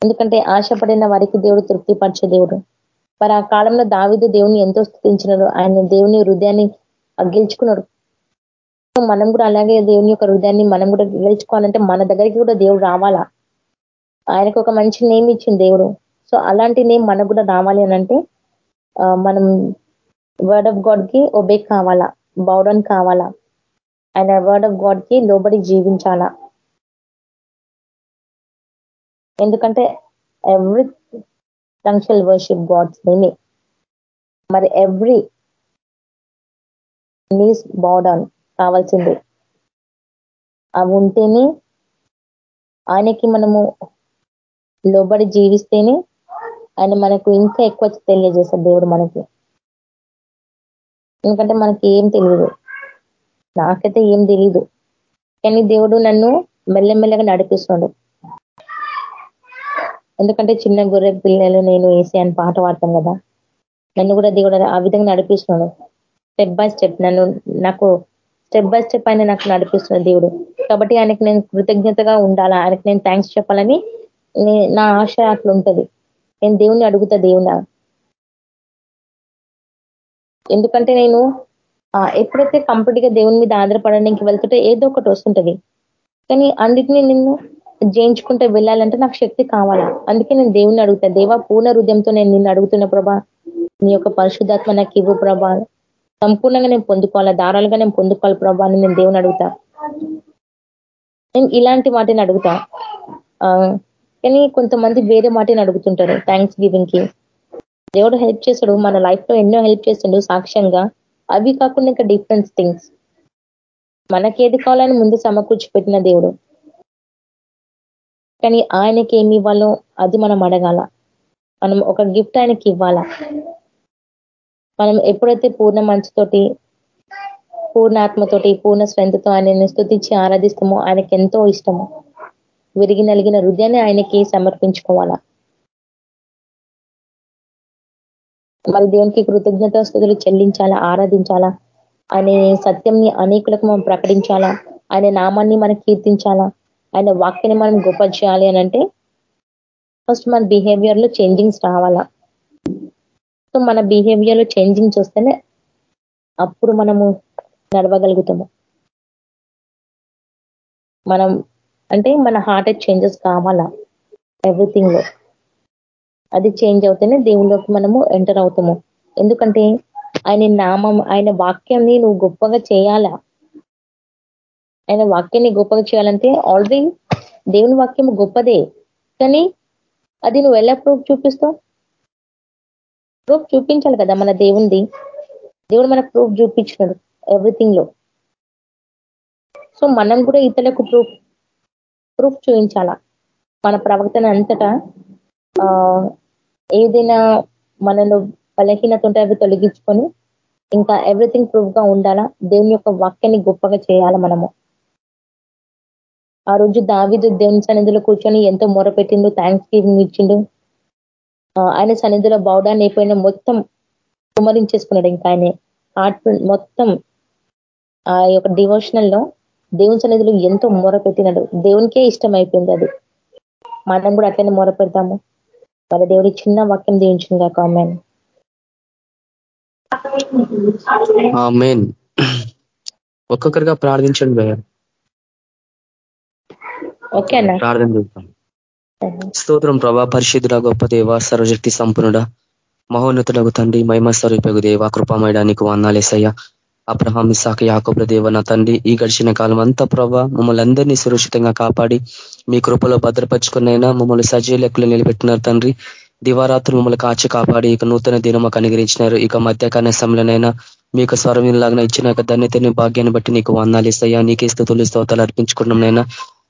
ఎందుకంటే ఆశపడిన వారికి దేవుడు తృప్తిపరిచే దేవుడు. మరి ఆ కాలంలో దావిదు దేవుని ఎంతో స్థుతించినాడు. ఆయన దేవుని హృదయాన్ని అగ్గిల్చుకున్నాడు మనం కూడా అలాగే దేవుని యొక్క హృదయాన్ని మనం కూడా గెలుచుకోవాలంటే మన దగ్గరికి కూడా దేవుడు రావాలా? ఆయనకు ఒక మంచి నేమ్ ఇచ్చింది దేవుడు. సో అలాంటి నేమ్ మనకు కూడా రావాలి అనంటే మనం వర్డ్ ఆఫ్ గాడ్కి ఒబే కావాలా? బౌడన్ కావాలా? ఆయన వర్డ్ ఆఫ్ గాడ్కి లోబడి జీవించాలా? ఎందుకంటే ఎవ్రీ ఫంక్షల్ వర్షిప్ గాడ్స్ నేమే మరి ఎవ్రీ నీస్ బౌడన్ కావాల్సిందే. అవి ఉంటేనే ఆయనకి మనము లోబడి జీవిస్తేనే ఆయన మనకు ఇంకా ఎక్కువ తెలియజేస్తారు దేవుడు మనకి. ఎందుకంటే మనకి ఏం తెలియదు. నాకైతే ఏం తెలియదు కానీ దేవుడు నన్ను మెల్లమెల్లగా నడిపిస్తున్నాడు. ఎందుకంటే చిన్న గొర్రె పిల్లలు నేను వేసి అని పాట పాడతాం కదా. నన్ను కూడా దేవుడు ఆ విధంగా నడిపిస్తున్నాడు. స్టెప్ బై స్టెప్ నన్ను నాకు స్టెప్ బై స్టెప్ ఆయన నాకు నడిపిస్తున్న దేవుడు. కాబట్టి ఆయనకి నేను కృతజ్ఞతగా ఉండాలా? ఆయనకు నేను థ్యాంక్స్ చెప్పాలని నా ఆశ అట్లా ఉంటుంది. నేను దేవుణ్ణి అడుగుతా దేవుణ్ణి ఎందుకంటే నేను ఎప్పుడైతే కంప్లీట్గా దేవుని మీద ఆధారపడడానికి వెళ్తుంటే ఏదో ఒకటి వస్తుంటది. కానీ అన్నిటినీ నిన్ను జయించుకుంటే వెళ్ళాలంటే నాకు శక్తి కావాలా? అందుకే నేను దేవుని అడుగుతా. దేవా పూర్ణ హృదయంతో నేను నిన్ను అడుగుతున్న ప్రభా. నీ యొక్క పరిశుద్ధాత్మ నాకు ఇవ్వు ప్రభా. సంపూర్ణంగా నేను పొందుకోవాలా? దారాలుగా నేను పొందుకోవాలి ప్రభా అని నేను దేవుని అడుగుతా. నేను ఇలాంటి మాటని అడుగుతా. కానీ కొంతమంది వేరే మాటని అడుగుతుంటారు థ్యాంక్స్ గివింగ్కి. దేవుడు హెల్ప్ చేశాడు మన లైఫ్లో ఎన్నో హెల్ప్ చేస్తుండు సాక్ష్యంగా. అవి కాకుండా ఇంకా డిఫరెంట్ థింగ్స్ మనకేది కావాలని ముందు సమకూర్చి పెట్టిన దేవుడు. కానీ ఆయనకి ఏమి ఇవ్వాలో అది మనం అడగాల. మనం ఒక గిఫ్ట్ ఆయనకి ఇవ్వాలా? మనం ఎప్పుడైతే పూర్ణ మంచుతోటి పూర్ణ ఆత్మతోటి పూర్ణ శ్రంతతో ఆయనని స్థుతించి ఆరాధిస్తామో ఆయనకి ఎంతో ఇష్టము. విరిగి నలిగిన హృదయాన్ని ఆయనకి సమర్పించుకోవాలా? మరి దేవునికి కృతజ్ఞత స్థుతులు చెల్లించాలా? ఆరాధించాలా? అనే సత్యంని అనేకులకు మనం ప్రకటించాలా? ఆయన నామాన్ని మనం కీర్తించాలా? ఆయన వాక్యాన్ని మనం గొప్ప చేయాలి అని అంటే ఫస్ట్ మన బిహేవియర్లో చేంజింగ్స్ రావాలా? సో మన బిహేవియర్లో చేంజింగ్స్ వస్తేనే అప్పుడు మనము నడవగలుగుతాము. మనం అంటే మన హార్ట్ చేంజెస్ కావాలా? ఎవ్రీథింగ్లో. అది చేంజ్ అవుతేనే దేవుళ్ళకి మనము ఎంటర్ అవుతాము. ఎందుకంటే ఆయన నామం ఆయన వాక్యాన్ని నువ్వు గొప్పగా చేయాలా? ఆయన వాక్యాన్ని గొప్పగా చేయాలంటే ఆల్రెడీ దేవుని వాక్యం గొప్పదే. కానీ అది నువ్వు ఎలా ప్రూఫ్ చూపిస్తావు? ప్రూఫ్ చూపించాలి కదా మన దేవుంది దేవుడు మనకు ప్రూఫ్ చూపించినాడు ఎవ్రీథింగ్లో. సో మనం కూడా ఇతరులకు ప్రూఫ్ ప్రూఫ్ చూపించాలా? మన ప్రవర్తన అంతటా ఏదైనా మనలో బలహీనత ఉంటే అవి తొలగించుకొని ఇంకా ఎవ్రీథింగ్ ప్రూఫ్గా ఉండాలా? దేవుని యొక్క వాక్యాన్ని గొప్పగా చేయాలా మనము? ఆ రోజు దావిదు దేవుని సన్నిధిలో కూర్చొని ఎంతో మొరపెట్టిండు థ్యాంక్స్ గివింగ్ ఇచ్చిండు. ఆయన సన్నిధిలో బౌడాన్ని అయిపోయిన మొత్తం కుమరించేసుకున్నాడు ఇంకా ఆయన. మొత్తం ఆ యొక్క డివోషనల్లో దేవుని సన్నిధిలో ఎంతో మొర పెట్టినాడు. దేవునికే ఇష్టం అయిపోయింది అది. మనం కూడా అట్లనే మొర పెడతాము. వాళ్ళ దేవుడి చిన్న వాక్యం దీవించింది కామెంట్ ఒక్కొక్కరిగా ప్రార్థించండి భయ ఓకే అన్న. ప్రార్థన చేస్తాం స్తోత్రం ప్రభా. పరిశుద్ధుడ గొప్ప దేవ సర్వశక్తి సంపన్నుడ. మహోన్నతులకు తండ్రి మహిమ స్వరూపకు దేవ కృపమయడానికి వందాలేసయ్య అబ్రహాం ఇసాక యాకబుల దేవ నా తండ్రి ఈ గడిచిన కాలం అంతా ప్రభా మమ్మల్ని అందరినీ సురక్షితంగా కాపాడి మీ కృపలో భద్రపరుచుకున్నైనా మమ్మల్ని సజీవ లెక్కలు నిలబెట్టినారు తండ్రి. దివారాత్రులు మమ్మల్ని కాచి కాపాడి ఇక నూతన దినం మాకు అనుగ్రహించినారు. ఇక మధ్యకాల సమయంలోనైనా మీకు స్వరం లాగా ఇచ్చిన ధన్యతని భాగ్యాన్ని బట్టి నీకు వందాలేసయ్యా నీకే స్థుతులు స్తోతాలు అర్పించుకున్నాంనైనా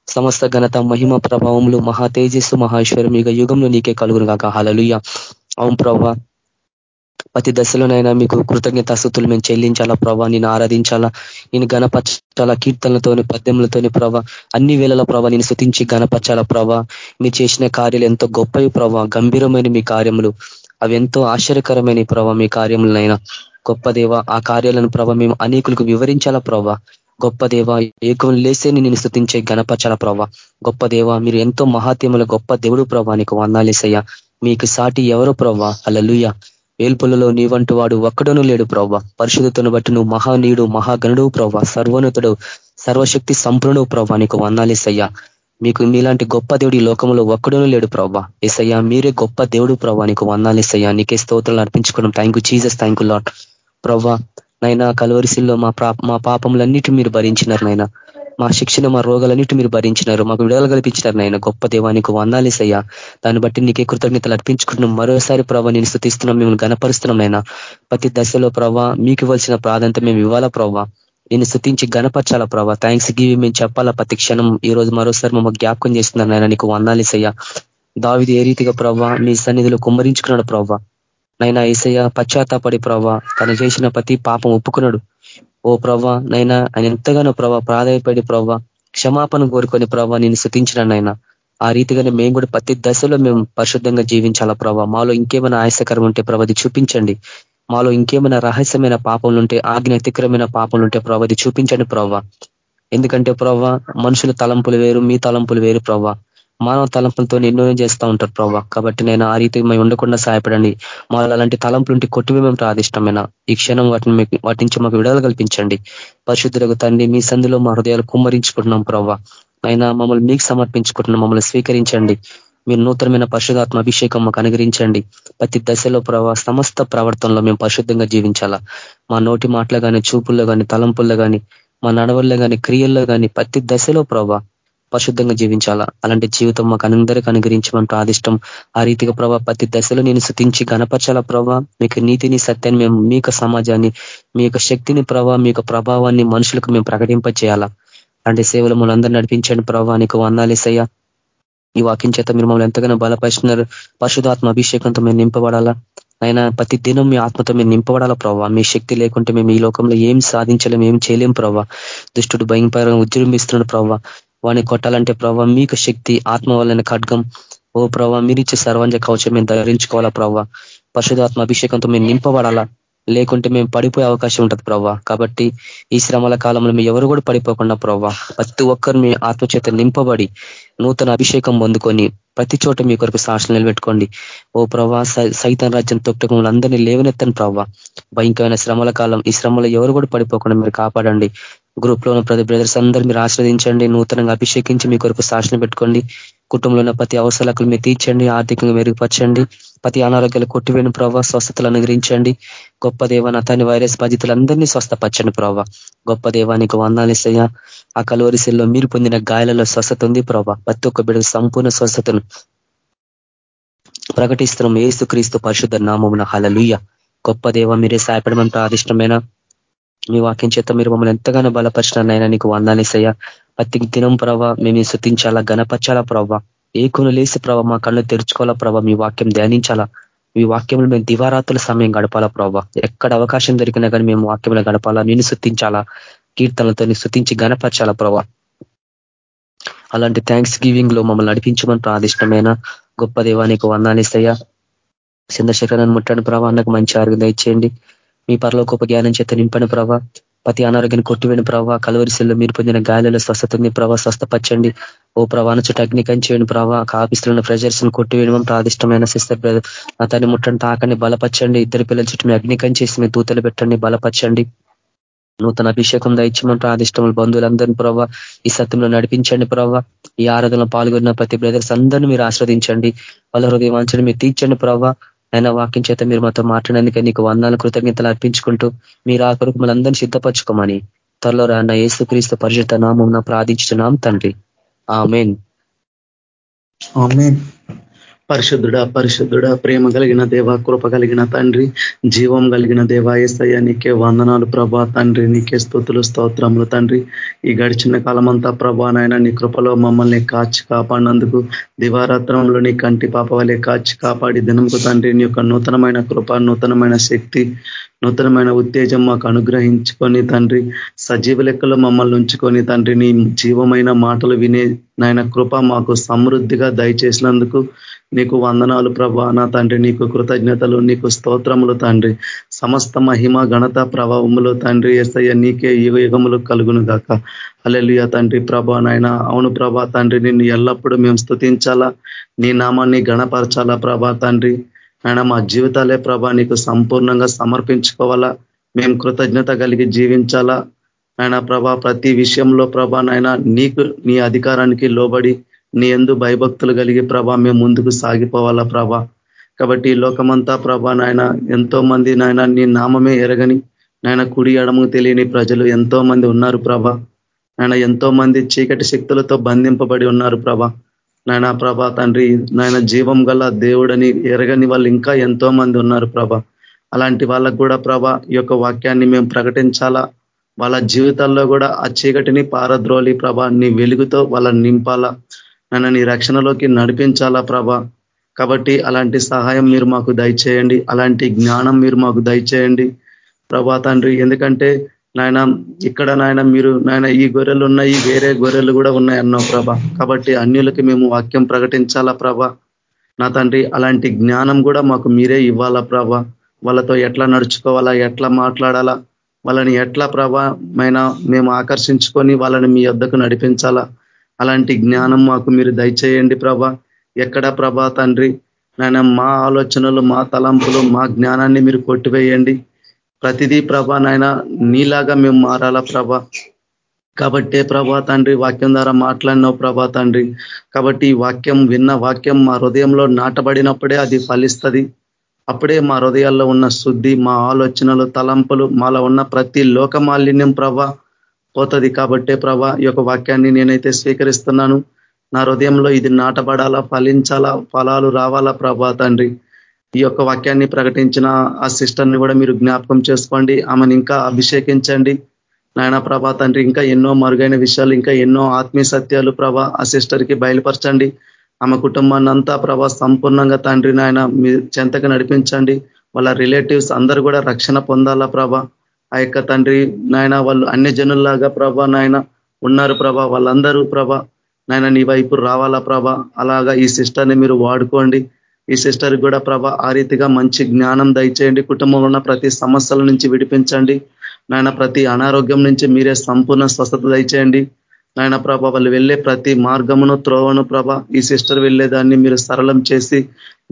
సమస్త ఘనత మహిమ ప్రభావములు మహా తేజస్సు మహేశ్వరం ఇక యుగంలో నీకే కలుగును కాక హలలుయ అవును ప్రభా. ప్రతి దశలోనైనా మీకు కృతజ్ఞత స్థుతులు మేము చెల్లించాలా ప్రభా? నేను ఆరాధించాలా? నేను గణపరచాలా కీర్తనలతోని పద్యములతోని ప్రభా? అన్ని వేళల ప్రభా నేను శృతించి గణపరచాలా ప్రభా? మీరు చేసిన కార్యాలు ఎంతో గొప్పవి ప్రభా. గంభీరమైన మీ కార్యములు. అవి ఎంతో ఆశ్చర్యకరమైన ప్రభా మీ కార్యములనైనా. గొప్ప దేవ ఆ కార్యాలను ప్రభా మేము అనేకులకు వివరించాలా ప్రభా? గొప్ప దేవ ఏకం లేసేని నేను స్థుతించే గణపరచాల ప్రభా గొప్ప దేవ మీరు ఎంతో మహాత్యముల గొప్ప దేవుడు ప్రభా నీకు వందాలేసయ్యా మీకు సాటి ఎవరు ప్రభా అలలుయ వేల్పులలో నీవంటూ వాడు ఒక్కడను లేడు ప్రవ్వ. పరిశుద్ధతను బట్టి నువ్వు మహానీయుడు మహాగణుడు ప్రభా సర్వోన్నతుడు సర్వశక్తి సంపూర్ణు ప్రభా నీకు వందాలేసయ్యా మీకు మీలాంటి గొప్ప దేవుడు ఈ లోకంలో ఒక్కడను లేడు ప్రభా ఏసయ్యా మీరే గొప్ప దేవుడు ప్రభా నీకు వందాలేసయ్యా నీకే స్తోత్రాలు అర్పించుకోవడం thank you Jesus thank you lord ప్రభా నైనా కలవరిశిల్లో మా మా పాపములన్నిటి మీరు భరించినారు నైనా. మా శిక్షణ మా రోగాలన్నిటి మీరు భరించినారు. మాకు విడుదల కల్పించినారు నాయన గొప్ప దేవానికి వందాలేసయ్యా. దాన్ని బట్టి నీకే కృతజ్ఞతలు అర్పించుకుంటున్నాం. మరోసారి ప్రభావ నేను స్థుతిస్తున్నాం మేము గణపరుస్తున్నాం నాయన ప్రతి దశలో ప్రభావ మీకు ఇవ్వాల్సిన ప్రాధాన్యత మేము ఇవ్వాలా ప్రభావ నేను స్థుతించి గణపరచాలా ప్రభావ థ్యాంక్స్ గివి మేము చెప్పాలా ప్రతి క్షణం. ఈ రోజు మరోసారి మమ్మల్ని జ్ఞాపకం చేస్తున్నారు నాయన నీకు వందాలేసయ్యా. దావిది ఏ రీతిగా ప్రభావ మీ సన్నిధిలో కుమ్మరించుకున్నాడు ప్రభావ నైనా ఏసయ్య పశ్చాత్తాపడి ప్రభావ తను చేసిన ప్రతి పాపం ఒప్పుకున్నాడు. ఓ ప్రవ్వ నైనా ఆయన ఎంతగానో ప్రభా ప్రాధాయపడి ప్రవ్వ క్షమాపణ కోరుకొని ప్రభావ నేను. శృతించిన ఆ రీతిగానే మేము కూడా ప్రతి దశలో మేము పరిశుద్ధంగా జీవించాలా ప్రభావ మాలో ఇంకేమైనా ఆయాసకరం ఉంటే ప్రభది చూపించండి. మాలో ఇంకేమైనా రహస్యమైన పాపంలు ఉంటే ఆజ్ఞాతికరమైన పాపంలు ఉంటే ప్రభది చూపించండి ప్రవ్వ. ఎందుకంటే ప్రవ్వ మనుషుల తలంపులు వేరు మీ తలంపులు వేరు ప్రవ్వ. మానవ తలంపులతో ఎన్నో చేస్తూ ఉంటారు ప్రభావ కాబట్టి నేను ఆ రీతి మేము ఉండకుండా సహాయపడండి. మాలో అలాంటి తలంపులుంటి కొట్టివే మేము ప్రాదిష్టమైన? ఈ క్షణం వాటిని వాటి నుంచి మాకు విడుదల కల్పించండి. పరిశుద్ధులకు తండ్రి మీ సందులో మా హృదయాలు కుమ్మరించుకుంటున్నాం ప్రభావ అయినా మమ్మల్ని మీకు సమర్పించుకుంటున్నాం మమ్మల్ని స్వీకరించండి. మీరు నూతనమైన పరిశుధాత్మ అభిషేకం మాకు అనుగ్రహించండి. ప్రతి దశలో ప్రభావ సమస్త ప్రవర్తనలో మేము పరిశుద్ధంగా జీవించాలా? మా నోటి మాటలు కానీ చూపుల్లో కానీ తలంపుల్లో కానీ మా నడవల్లో కానీ క్రియల్లో కానీ ప్రతి దశలో ప్రభావ పరిశుద్ధంగా జీవించాలా? అలాంటి జీవితం మాకు అందరికీ అనుగ్రహించమంటూ ఆదిష్టం. ఆ రీతిగా ప్రభావ ప్రతి దశలో నేను శృతించి గణపరచాల ప్రభావ మీకు నీతిని సత్యాన్ని మేము మీ సమాజాన్ని మీ శక్తిని ప్రభావ మీ ప్రభావాన్ని మనుషులకు మేము ప్రకటింప చేయాలా అలాంటి సేవలు మనందరూ నడిపించండి ప్రభావ నీకు వందాలేసయ్యా ఈ వాక్యం చేత మీరు మమ్మల్ని ఎంతగానో బలపరిచినారు. పరిశుధాత్మ అభిషేకంతో మేము నింపబడాలా? అయినా ప్రతి దినం మీ ఆత్మతో మేము నింపబడాలా ప్రభావ మీ శక్తి లేకుంటే మేము ఈ లోకంలో ఏం సాధించలేం ఏం చేయలేం ప్రభావ దుష్టుడు భయంకరంగా ఉద్యమిస్తున్నాడు ప్రభావ వాడిని కొట్టాలంటే ప్రభావ మీకు శక్తి ఆత్మ వలన ఖడ్గం. ఓ ప్రభావ మీరిచ్చే సర్వంజ కవచం మేము ధరించుకోవాలా ప్రభావ పరిశుధాత్మ అభిషేకంతో మేము నింపబడాలా? లేకుంటే మేము పడిపోయే అవకాశం ఉంటుంది ప్రభావ కాబట్టి ఈ శ్రమల కాలంలో మేము ఎవరు కూడా పడిపోకుండా ప్రభావ ప్రతి ఒక్కరు మీ ఆత్మచేత నింపబడి నూతన అభిషేకం పొందుకొని ప్రతి చోట మీ కొరకు సాక్షులు నిలబెట్టుకోండి. ఓ ప్రవ్వా సైతం రాజ్యం తొక్కటం అందరినీ లేవనెత్తని ప్రభావ భయంకరమైన శ్రమల కాలం ఈ శ్రమలో ఎవరు కూడా పడిపోకుండా మీరు కాపాడండి. గ్రూప్లో ఉన్న ప్రతి బ్రదర్స్ అందరూ మీరు ఆశ్రదించండి నూతనంగా అభిషేకించి మీ కొరకు సాక్షణ పెట్టుకోండి. కుటుంబంలో ఉన్న ప్రతి అవసరాలకు మీరు తీర్చండి ఆర్థికంగా మెరుగుపరచండి ప్రతి అనారోగ్యాలు కొట్టివేని ప్రభావ స్వస్థతలు అనుగ్రహించండి. గొప్ప దేవాన్ని అతని వైరస్ బాధితులందరినీ స్వస్థపరచండి ప్రభావ గొప్ప దేవానికి వందాలిసయ్యా ఆ కలోరిశల్లో మీరు పొందిన గాయాలలో స్వస్థత ఉంది ప్రభావ ప్రతి ఒక్క బిడ్డ సంపూర్ణ స్వస్థతను ప్రకటిస్తున్నాం ఏసు క్రీస్తు పరిశుద్ధ నామమున. హలలుయ్య గొప్ప దేవ మీరే సాయపడమని ప్రాదిష్టమైన మీ వాక్యం చేత మీరు మమ్మల్ని ఎంతగానో బలపరిచినారైనా నీకు వందాలేసయ్యా ప్రతి దినం ప్రభావ మేము శృతించాలా గణపరచాలా ప్రభావ ఏ కొను లేసి ప్రభావ మా కళ్ళు తెరుచుకోవాలా ప్రభావ మీ వాక్యం ధ్యానించాలా. మీ వాక్యంలో మేము దివారాత్రుల సమయం గడపాలా ప్రభావ ఎక్కడ అవకాశం దొరికినా కానీ మేము వాక్యంలో గడపాలా నేను శృతించాలా కీర్తనలతో శృతించి గణపరచాలా ప్రభావ అలాంటి థ్యాంక్స్ గివింగ్లో మమ్మల్ని నడిపించమని ప్రాదిష్టమైన గొప్ప దేవానికి వందాలేసయ్యా చంద్రశేఖరాన్ని ముట్టండి ప్రభావ అన్నకు మంచి ఆరోగ్యం దయచేయండి. మీ పరలోకొప్ప జ్ఞానం చేత నింపని ప్రభావ ప్రతి అనారోగ్యాన్ని కొట్టివేని ప్రభావ కలవరిశల్లో మీరు పొందిన గాయాలలో స్వస్థతని ప్రభావ స్వస్థపచ్చండి ఓ ప్రవాణ చుట్టూ అగ్నికంచేయండి ప్రభావ ఆఫీసులో ప్రెజర్స్ను కొట్టివేయడం. ప్రాదిష్టమైన సిస్టర్ బ్రదర్ అతన్ని ముట్టండి తాకని బలపచ్చండి ఇద్దరు పిల్లల చుట్టూ మీ అగ్నికంచేసి మీ తూతలు పెట్టండి బలపచ్చండి నూతన అభిషేకం దయచమని ప్రాదిష్టములు బంధువులందరినీ ప్రభావ ఈ సత్యంలో నడిపించండి ప్రభావ ఈ ఆరాధనలో పాల్గొన్న ప్రతి బ్రదర్స్ అందరినీ మీరు ఆస్వాదించండి వాళ్ళ హృదయం మీరు తీర్చండి ప్రభావ ఆయన వాక్యం చేత మీరు మాతో మాట్లాడేందుకే నీకు వందాలు కృతజ్ఞతలు అర్పించుకుంటూ మీరు ఆ కొరకు మనందరినీ సిద్ధపరచుకోమని త్వరలో రాన్న ఏసుక్రీస్తు పరిషత్ నామం ప్రార్థించుతున్నాం తండ్రి. ఆమెన్. పరిశుద్ధుడ పరిశుద్ధుడ ప్రేమ కలిగిన దేవ కృప కలిగిన తండ్రి జీవం కలిగిన దేవ ఏసయ్య నీకే వందనాలు ప్రభా తండ్రి నీకే స్థుతులు స్తోత్రములు తండ్రి. ఈ గడిచిన కాలమంతా ప్రభా నాయన నీ కృపలో మమ్మల్ని కాచి కాపాడినందుకు దివారాత్రంలో నీ కంటి పాప వలె కాచి కాపాడి దినంకు తండ్రి నీ యొక్క నూతనమైన కృప నూతనమైన శక్తి నూతనమైన ఉత్తేజం మాకు అనుగ్రహించుకొని తండ్రి సజీవ లెక్కలో మమ్మల్ని ఉంచుకొని తండ్రి నీ జీవమైన మాటలు వినే నాయన కృప మాకు సమృద్ధిగా దయచేసినందుకు నీకు వందనాలు ప్రభా. నా తండ్రి నీకు కృతజ్ఞతలు నీకు స్తోత్రములు తండ్రి. సమస్త మహిమ ఘనత ప్రభావములు తండ్రి ఎస్ఐ నీకే యుగ యుగములు కలుగును గాక అలెలియ తండ్రి ప్రభా నాయన. అవును ప్రభా తండ్రి నిన్ను ఎల్లప్పుడూ మేము స్థుతించాలా నీ నామాన్ని గణపరచాలా ప్రభా తండ్రి? ఆయన మా జీవితాలే ప్రభా నీకు సంపూర్ణంగా సమర్పించుకోవాలా. మేము కృతజ్ఞత కలిగి జీవించాలా. ఆయన ప్రభా ప్రతి విషయంలో ప్రభా నాయన నీకు నీ అధికారానికి లోబడి నీ ఎందు భయభక్తులు కలిగి ప్రభా మేము ముందుకు సాగిపోవాలా ప్రభా. కాబట్టి ఈ లోకమంతా ప్రభా నాయన ఎంతో మంది నాయన నీ నామమే ఎరగని నాయన కుడి ఎడము తెలియని ప్రజలు ఎంతో మంది ఉన్నారు ప్రభా. ఆయన ఎంతో మంది చీకటి శక్తులతో బంధింపబడి ఉన్నారు ప్రభా. నాయన ప్రభా తండ్రి నాయన జీవం గల దేవుడని ఎరగని వాళ్ళు ఇంకా ఎంతో మంది ఉన్నారు ప్రభా. అలాంటి వాళ్ళకు కూడా ప్రభా ఈ యొక్క వాక్యాన్ని మేము ప్రకటించాలా? వాళ్ళ జీవితాల్లో కూడా ఆ చీకటిని పారద్రోలి ప్రభ నీ వెలుగుతో వాళ్ళని నింపాలా? నన్ను నీ రక్షణలోకి నడిపించాలా ప్రభ? కాబట్టి అలాంటి సహాయం మీరు మాకు దయచేయండి. అలాంటి జ్ఞానం మీరు మాకు దయచేయండి. ప్రభా తండ్రి ఎందుకంటే నాయన ఇక్కడ నాయన మీరు నాయన ఈ గొర్రెలు ఉన్నాయి వేరే గొర్రెలు కూడా ఉన్నాయి అన్నో ప్రభ. కాబట్టి అన్యులకి మేము వాక్యం ప్రకటించాలా ప్రభ? నా తండ్రి అలాంటి జ్ఞానం కూడా మాకు మీరే ఇవ్వాలా ప్రభ? వాళ్ళతో ఎట్లా నడుచుకోవాలా ఎట్లా మాట్లాడాలా? వాళ్ళని ఎట్లా ప్రభమైన మేము ఆకర్షించుకొని వాళ్ళని మీ వద్దకు నడిపించాలా? అలాంటి జ్ఞానం మాకు మీరు దయచేయండి ప్రభ. ఎక్కడ ప్రభా తండ్రి? నాయన మా ఆలోచనలు మా తలంపులు మా జ్ఞానాన్ని మీరు కొట్టివేయండి. ప్రతిదీ ప్రభ నాయన నీలాగా మేము మారాలా ప్రభ? కాబట్టే ప్రభా తండ్రి వాక్యం ద్వారా మాట్లాడినావు ప్రభా తండ్రి. కాబట్టి ఈ వాక్యం విన్న వాక్యం మా హృదయంలో నాటబడినప్పుడే అది ఫలిస్తుంది. అప్పుడే మా హృదయాల్లో ఉన్న శుద్ధి మా ఆలోచనలు తలంపులు మాలో ఉన్న ప్రతి లోక మాలిన్యం ప్రభా పోతుంది. కాబట్టే ప్రభా ఈ యొక్క వాక్యాన్ని నేనైతే స్వీకరిస్తున్నాను. నా హృదయంలో ఇది నాటబడాలా ఫలించాలా ఫలాలు రావాలా ప్రభా తండ్రి? ఈ యొక్క వాక్యాన్ని ప్రకటించిన ఆ సిస్టర్ని కూడా మీరు జ్ఞాపకం చేసుకోండి. ఆమెను ఇంకా అభిషేకించండి. నాయన ప్రభా తండ్రి ఇంకా ఎన్నో మరుగైన విషయాలు ఇంకా ఎన్నో ఆత్మీయ సత్యాలు ప్రభా ఆ సిస్టర్కి బయలుపరచండి. ఆమె కుటుంబాన్ని అంతా ప్రభా సంపూర్ణంగా తండ్రి నాయన మీ చెంతకు నడిపించండి. వాళ్ళ రిలేటివ్స్ అందరూ కూడా రక్షణ పొందాలా ప్రభా. ఆ యొక్క తండ్రి నాయన వాళ్ళు అన్ని జనుల్లాగా ప్రభా నాయన ఉన్నారు ప్రభా వాళ్ళందరూ ప్రభా నాయన నీ వైపు రావాలా ప్రభా. అలాగా ఈ సిస్టర్ని మీరు వాడుకోండి. ఈ సిస్టర్ కూడా ప్రభ ఆ రీతిగా మంచి జ్ఞానం దయచేయండి. కుటుంబంలో ఉన్న ప్రతి సమస్యల నుంచి విడిపించండి. నాయన ప్రతి అనారోగ్యం నుంచి మీరే సంపూర్ణ స్వస్థత దయచేయండి. నాయన ప్రభ వాళ్ళు వెళ్ళే ప్రతి మార్గమును త్రోవను ప్రభ ఈ సిస్టర్ వెళ్ళేదాన్ని మీరు సరళం చేసి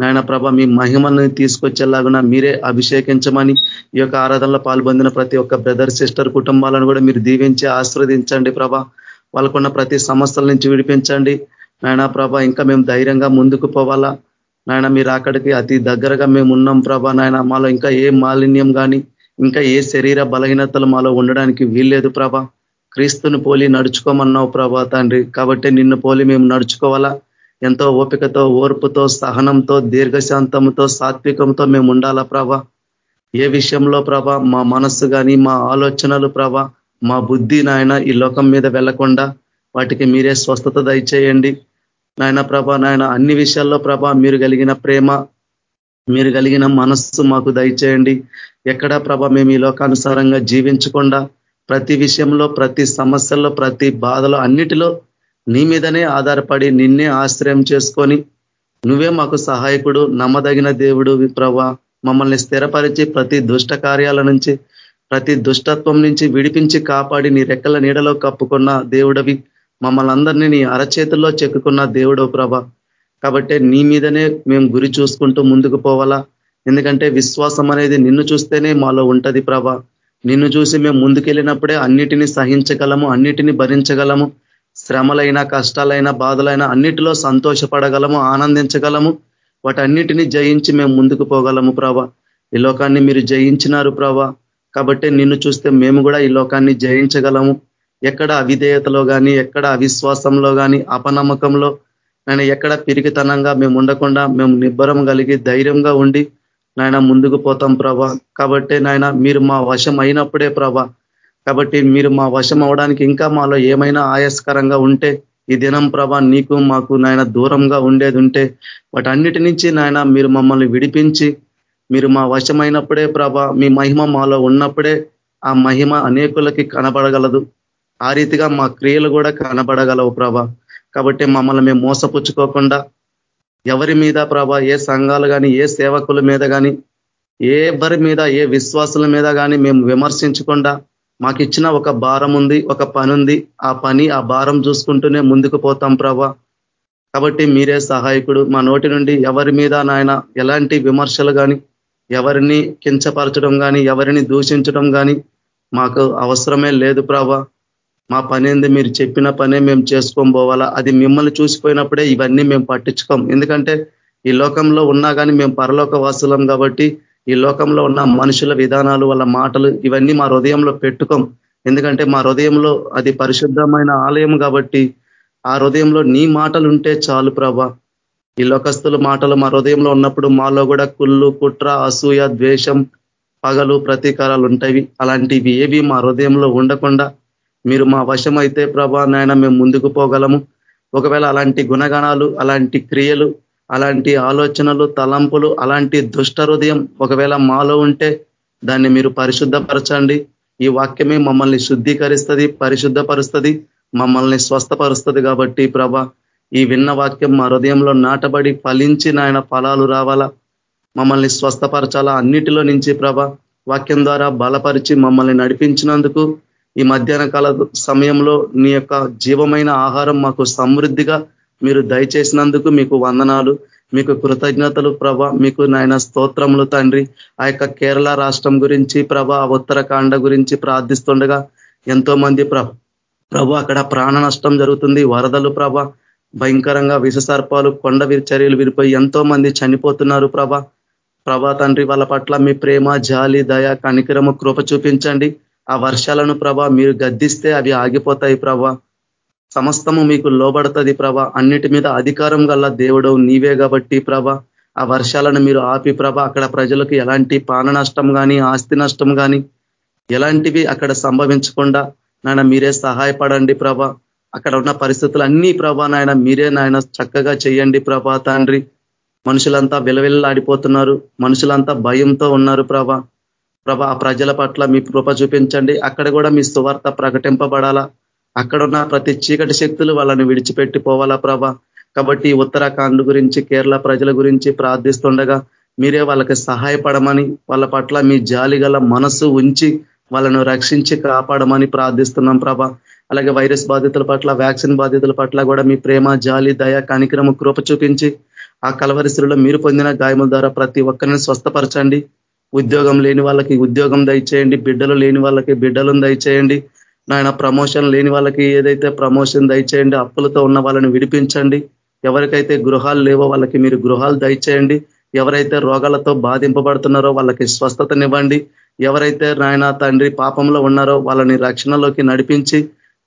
నాయన ప్రభ మీ మహిమల్ని తీసుకొచ్చేలాగున మీరే అభిషేకించమని ఈ యొక్క ఆరాధనలో పాల్పొందిన ప్రతి ఒక్క బ్రదర్ సిస్టర్ కుటుంబాలను కూడా మీరు దీవించి ఆశ్రవదించండి ప్రభ. వాళ్ళకున్న ప్రతి సమస్యల నుంచి విడిపించండి. నాయన ప్రభ ఇంకా మేము ధైర్యంగా ముందుకు పోవాలా. నాయన మీరు అక్కడికి అతి దగ్గరగా మేము ఉన్నాం ప్రభ నాయన. మాలో ఇంకా ఏ మాలిన్యం కానీ ఇంకా ఏ శరీర బలహీనతలు మాలో ఉండడానికి వీల్లేదు ప్రభా. క్రీస్తుని పోలి నడుచుకోమన్నావు ప్రభా తండ్రి. కాబట్టి నిన్ను పోలి మేము నడుచుకోవాలా? ఎంతో ఓపికతో ఓర్పుతో సహనంతో దీర్ఘశాంతంతో సాత్వికంతో మేము ఉండాలా ప్రభ? ఏ విషయంలో ప్రభ? మా మనస్సు కానీ మా ఆలోచనలు ప్రభ? మా బుద్ధి నాయన ఈ లోకం మీద వెళ్ళకుండా వాటికి మీరే స్వస్థత దయచేయండి. నాయన ప్రభ నాయన అన్ని విషయాల్లో ప్రభ మీరు కలిగిన ప్రేమ మీరు కలిగిన మనస్సు మాకు దయచేయండి. ఎక్కడా ప్రభ మేము ఈ లోకానుసారంగా జీవించకుండా ప్రతి విషయంలో ప్రతి సమస్యల్లో ప్రతి బాధలో అన్నిటిలో నీ మీదనే ఆధారపడి నిన్నే ఆశ్రయం చేసుకొని నువ్వే మాకు సహాయకుడు నమ్మదగిన దేవుడు ప్రభ. మమ్మల్ని స్థిరపరిచి ప్రతి దుష్ట కార్యాల నుంచి ప్రతి దుష్టత్వం నుంచి విడిపించి కాపాడి నీ రెక్కల నీడలో కప్పుకున్న దేవుడవి. మమ్మల్ని అందరినీ నీ అరచేతుల్లో చెక్కుకున్న దేవుడు ప్రభ. కాబట్టి నీ మీదనే మేము గురి చూసుకుంటూ ముందుకు పోవాలా. ఎందుకంటే విశ్వాసం అనేది నిన్ను చూస్తేనే మాలో ఉంటది ప్రభ. నిన్ను చూసి మేము ముందుకెళ్ళినప్పుడే అన్నిటినీ సహించగలము అన్నిటినీ భరించగలము. శ్రమలైన కష్టాలైన బాధలైన అన్నిటిలో సంతోషపడగలము ఆనందించగలము. వాటన్నిటిని జయించి మేము ముందుకు పోగలము ప్రభ. ఈ లోకాన్ని మీరు జయించినారు ప్రభ. కాబట్టి నిన్ను చూస్తే మేము కూడా ఈ లోకాన్ని జయించగలము. ఎక్కడ అవిధేయతలో కానీ ఎక్కడ అవిశ్వాసంలో కానీ అపనమ్మకంలో నేను ఎక్కడ పిరికితనంగా మేము ఉండకుండా మేము నిబ్బరం కలిగి ధైర్యంగా ఉండి నాయన ముందుకు పోతాం ప్రభా. కాబట్టి నాయన మీరు మా వశం అయినప్పుడే ప్రభా. కాబట్టి మీరు మా వశం అవడానికి ఇంకా మాలో ఏమైనా ఆయాస్కరంగా ఉంటే ఈ దినం ప్రభ నీకు మాకు నాయన దూరంగా ఉండేది ఉంటే వాటన్నిటి నుంచి నాయన మీరు మమ్మల్ని విడిపించి మీరు మా వశమైనప్పుడే ప్రభ మీ మహిమ మాలో ఉన్నప్పుడే ఆ మహిమ అనేకులకి కనబడగలదు. ఆ రీతిగా మా క్రియలు కూడా కనబడగలవు ప్రభా. కాబట్టి మమ్మల్ని మేము మోసపుచ్చుకోకుండా ఎవరి మీద ప్రభ ఏ సంఘాలు కానీ ఏ సేవకుల మీద కానీ ఎవరి మీద ఏ విశ్వాసుల మీద కానీ మేము విమర్శించకుండా మాకు ఇచ్చిన ఒక భారం ఉంది ఒక పని ఉంది. ఆ పని ఆ భారం చూసుకుంటూనే ముందుకు పోతాం ప్రభా. కాబట్టి మీరే సహాయకుడు. మా నోటి నుండి ఎవరి మీద నాయన ఎలాంటి విమర్శలు కానీ ఎవరిని కించపరచడం కానీ ఎవరిని దూషించడం కానీ మాకు అవసరమే లేదు ప్రభా. మా పని ఏంది మీరు చెప్పిన పనే మేము చేసుకొని పోవాలా? అది మిమ్మల్ని చూసిపోయినప్పుడే ఇవన్నీ మేము పట్టించుకోం. ఎందుకంటే ఈ లోకంలో ఉన్నా కానీ మేము పరలోక వాసులం కాబట్టి ఈ లోకంలో ఉన్న మనుషుల విధానాలు వాళ్ళ మాటలు ఇవన్నీ మా హృదయంలో పెట్టుకోం. ఎందుకంటే మా హృదయంలో అది పరిశుద్ధమైన ఆలయం కాబట్టి ఆ హృదయంలో నీ మాటలు ఉంటే చాలు ప్రభా. ఈ లోకస్తుల మాటలు మా హృదయంలో ఉన్నప్పుడు మాలో కూడా కుళ్ళు కుట్ర అసూయ ద్వేషం పగలు ప్రతీకారాలు ఉంటాయి అలాంటివి ఏవి మా హృదయంలో ఉండకుండా మీరు మా వశమైతే ప్రభా నాయన మేము ముందుకు పోగలము. ఒకవేళ అలాంటి గుణగణాలు అలాంటి క్రియలు అలాంటి ఆలోచనలు తలంపులు అలాంటి దుష్ట హృదయం ఒకవేళ మాలో ఉంటే దాన్ని మీరు పరిశుద్ధపరచండి. ఈ వాక్యమే మమ్మల్ని శుద్ధీకరిస్తుంది పరిశుద్ధపరుస్తుంది మమ్మల్ని స్వస్థపరుస్తుంది కాబట్టి ప్రభ ఈ విన్న వాక్యం మా హృదయంలో నాటబడి ఫలించి నాయన ఫలాలు రావాలా? మమ్మల్ని స్వస్థపరచాలా? అన్నిటిలో నుంచి ప్రభ వాక్యం ద్వారా బలపరిచి మమ్మల్ని నడిపించినందుకు ఈ మధ్యాహ్న కాల సమయంలో నీ యొక్క జీవమైన ఆహారం మాకు సమృద్ధిగా మీరు దయచేసినందుకు మీకు వందనాలు మీకు కృతజ్ఞతలు ప్రభ. మీకు నాయన స్తోత్రములు తండ్రి. ఆ యొక్క కేరళ రాష్ట్రం గురించి ప్రభ ఉత్తరాఖండ గురించి ప్రార్థిస్తుండగా ఎంతో మంది ప్రభు అక్కడ ప్రాణ నష్టం జరుగుతుంది వరదలు ప్రభ భయంకరంగా విషసర్పాలు కొండ చర్యలు విరిపోయి ఎంతో మంది చనిపోతున్నారు ప్రభ. ప్రభా తండ్రి వాళ్ళ పట్ల మీ ప్రేమ జాలి దయ కనికరము కృప చూపించండి. ఆ వర్షాలను ప్రభా మీరు గద్దిస్తే అవి ఆగిపోతాయి ప్రభా. సమస్తము మీకు లోబడుతుంది ప్రభా. అన్నిటి మీద అధికారం గల దేవుడు నీవే కాబట్టి ప్రభ. ఆ వర్షాలను మీరు ఆపి ప్రభ అక్కడ ప్రజలకు ఎలాంటి పాన నష్టం కానీ ఆస్తి నష్టం కానీ ఎలాంటివి అక్కడ సంభవించకుండా నాయన మీరే సహాయపడండి ప్రభ. అక్కడ ఉన్న పరిస్థితులు అన్ని ప్రభా నాయన మీరే నాయన చక్కగా చేయండి ప్రభా తండ్రి. మనుషులంతా విలవిల్లాడిపోతున్నారు. మనుషులంతా భయంతో ఉన్నారు ప్రభ. ప్రభ ఆ ప్రజల పట్ల మీ కృప చూపించండి. అక్కడ కూడా మీ సువార్త ప్రకటింపబడాలా? అక్కడున్న ప్రతి చీకటి శక్తులు వాళ్ళని విడిచిపెట్టి పోవాలా ప్రభ? కాబట్టి ఉత్తరాఖండ్ గురించి కేరళ ప్రజల గురించి ప్రార్థిస్తుండగా మీరే వాళ్ళకి సహాయపడమని వాళ్ళ పట్ల మీ జాలి మనసు ఉంచి వాళ్ళను రక్షించి కాపాడమని ప్రార్థిస్తున్నాం ప్రభ. అలాగే వైరస్ బాధితుల పట్ల వ్యాక్సిన్ బాధితుల పట్ల కూడా మీ ప్రేమ జాలి దయ కనికరము కృప చూపించి ఆ కలవరిశ్రులో మీరు పొందిన గాయముల ద్వారా ప్రతి ఒక్కరిని స్వస్థపరచండి. ఉద్యోగం లేని వాళ్ళకి ఉద్యోగం దయచేయండి. బిడ్డలు లేని వాళ్ళకి బిడ్డలను దయచేయండి. నాయన ప్రమోషన్ లేని వాళ్ళకి ఏదైతే ప్రమోషన్ దయచేయండి అప్పులతో ఉన్న వాళ్ళని విడిపించండి. ఎవరికైతే గృహాలు లేవో వాళ్ళకి మీరు గృహాలు దయచేయండి. ఎవరైతే రోగాలతో బాధింపబడుతున్నారో వాళ్ళకి స్వస్థతనివ్వండి. ఎవరైతే నాయన తండ్రి పాపంలో ఉన్నారో వాళ్ళని రక్షణలోకి నడిపించి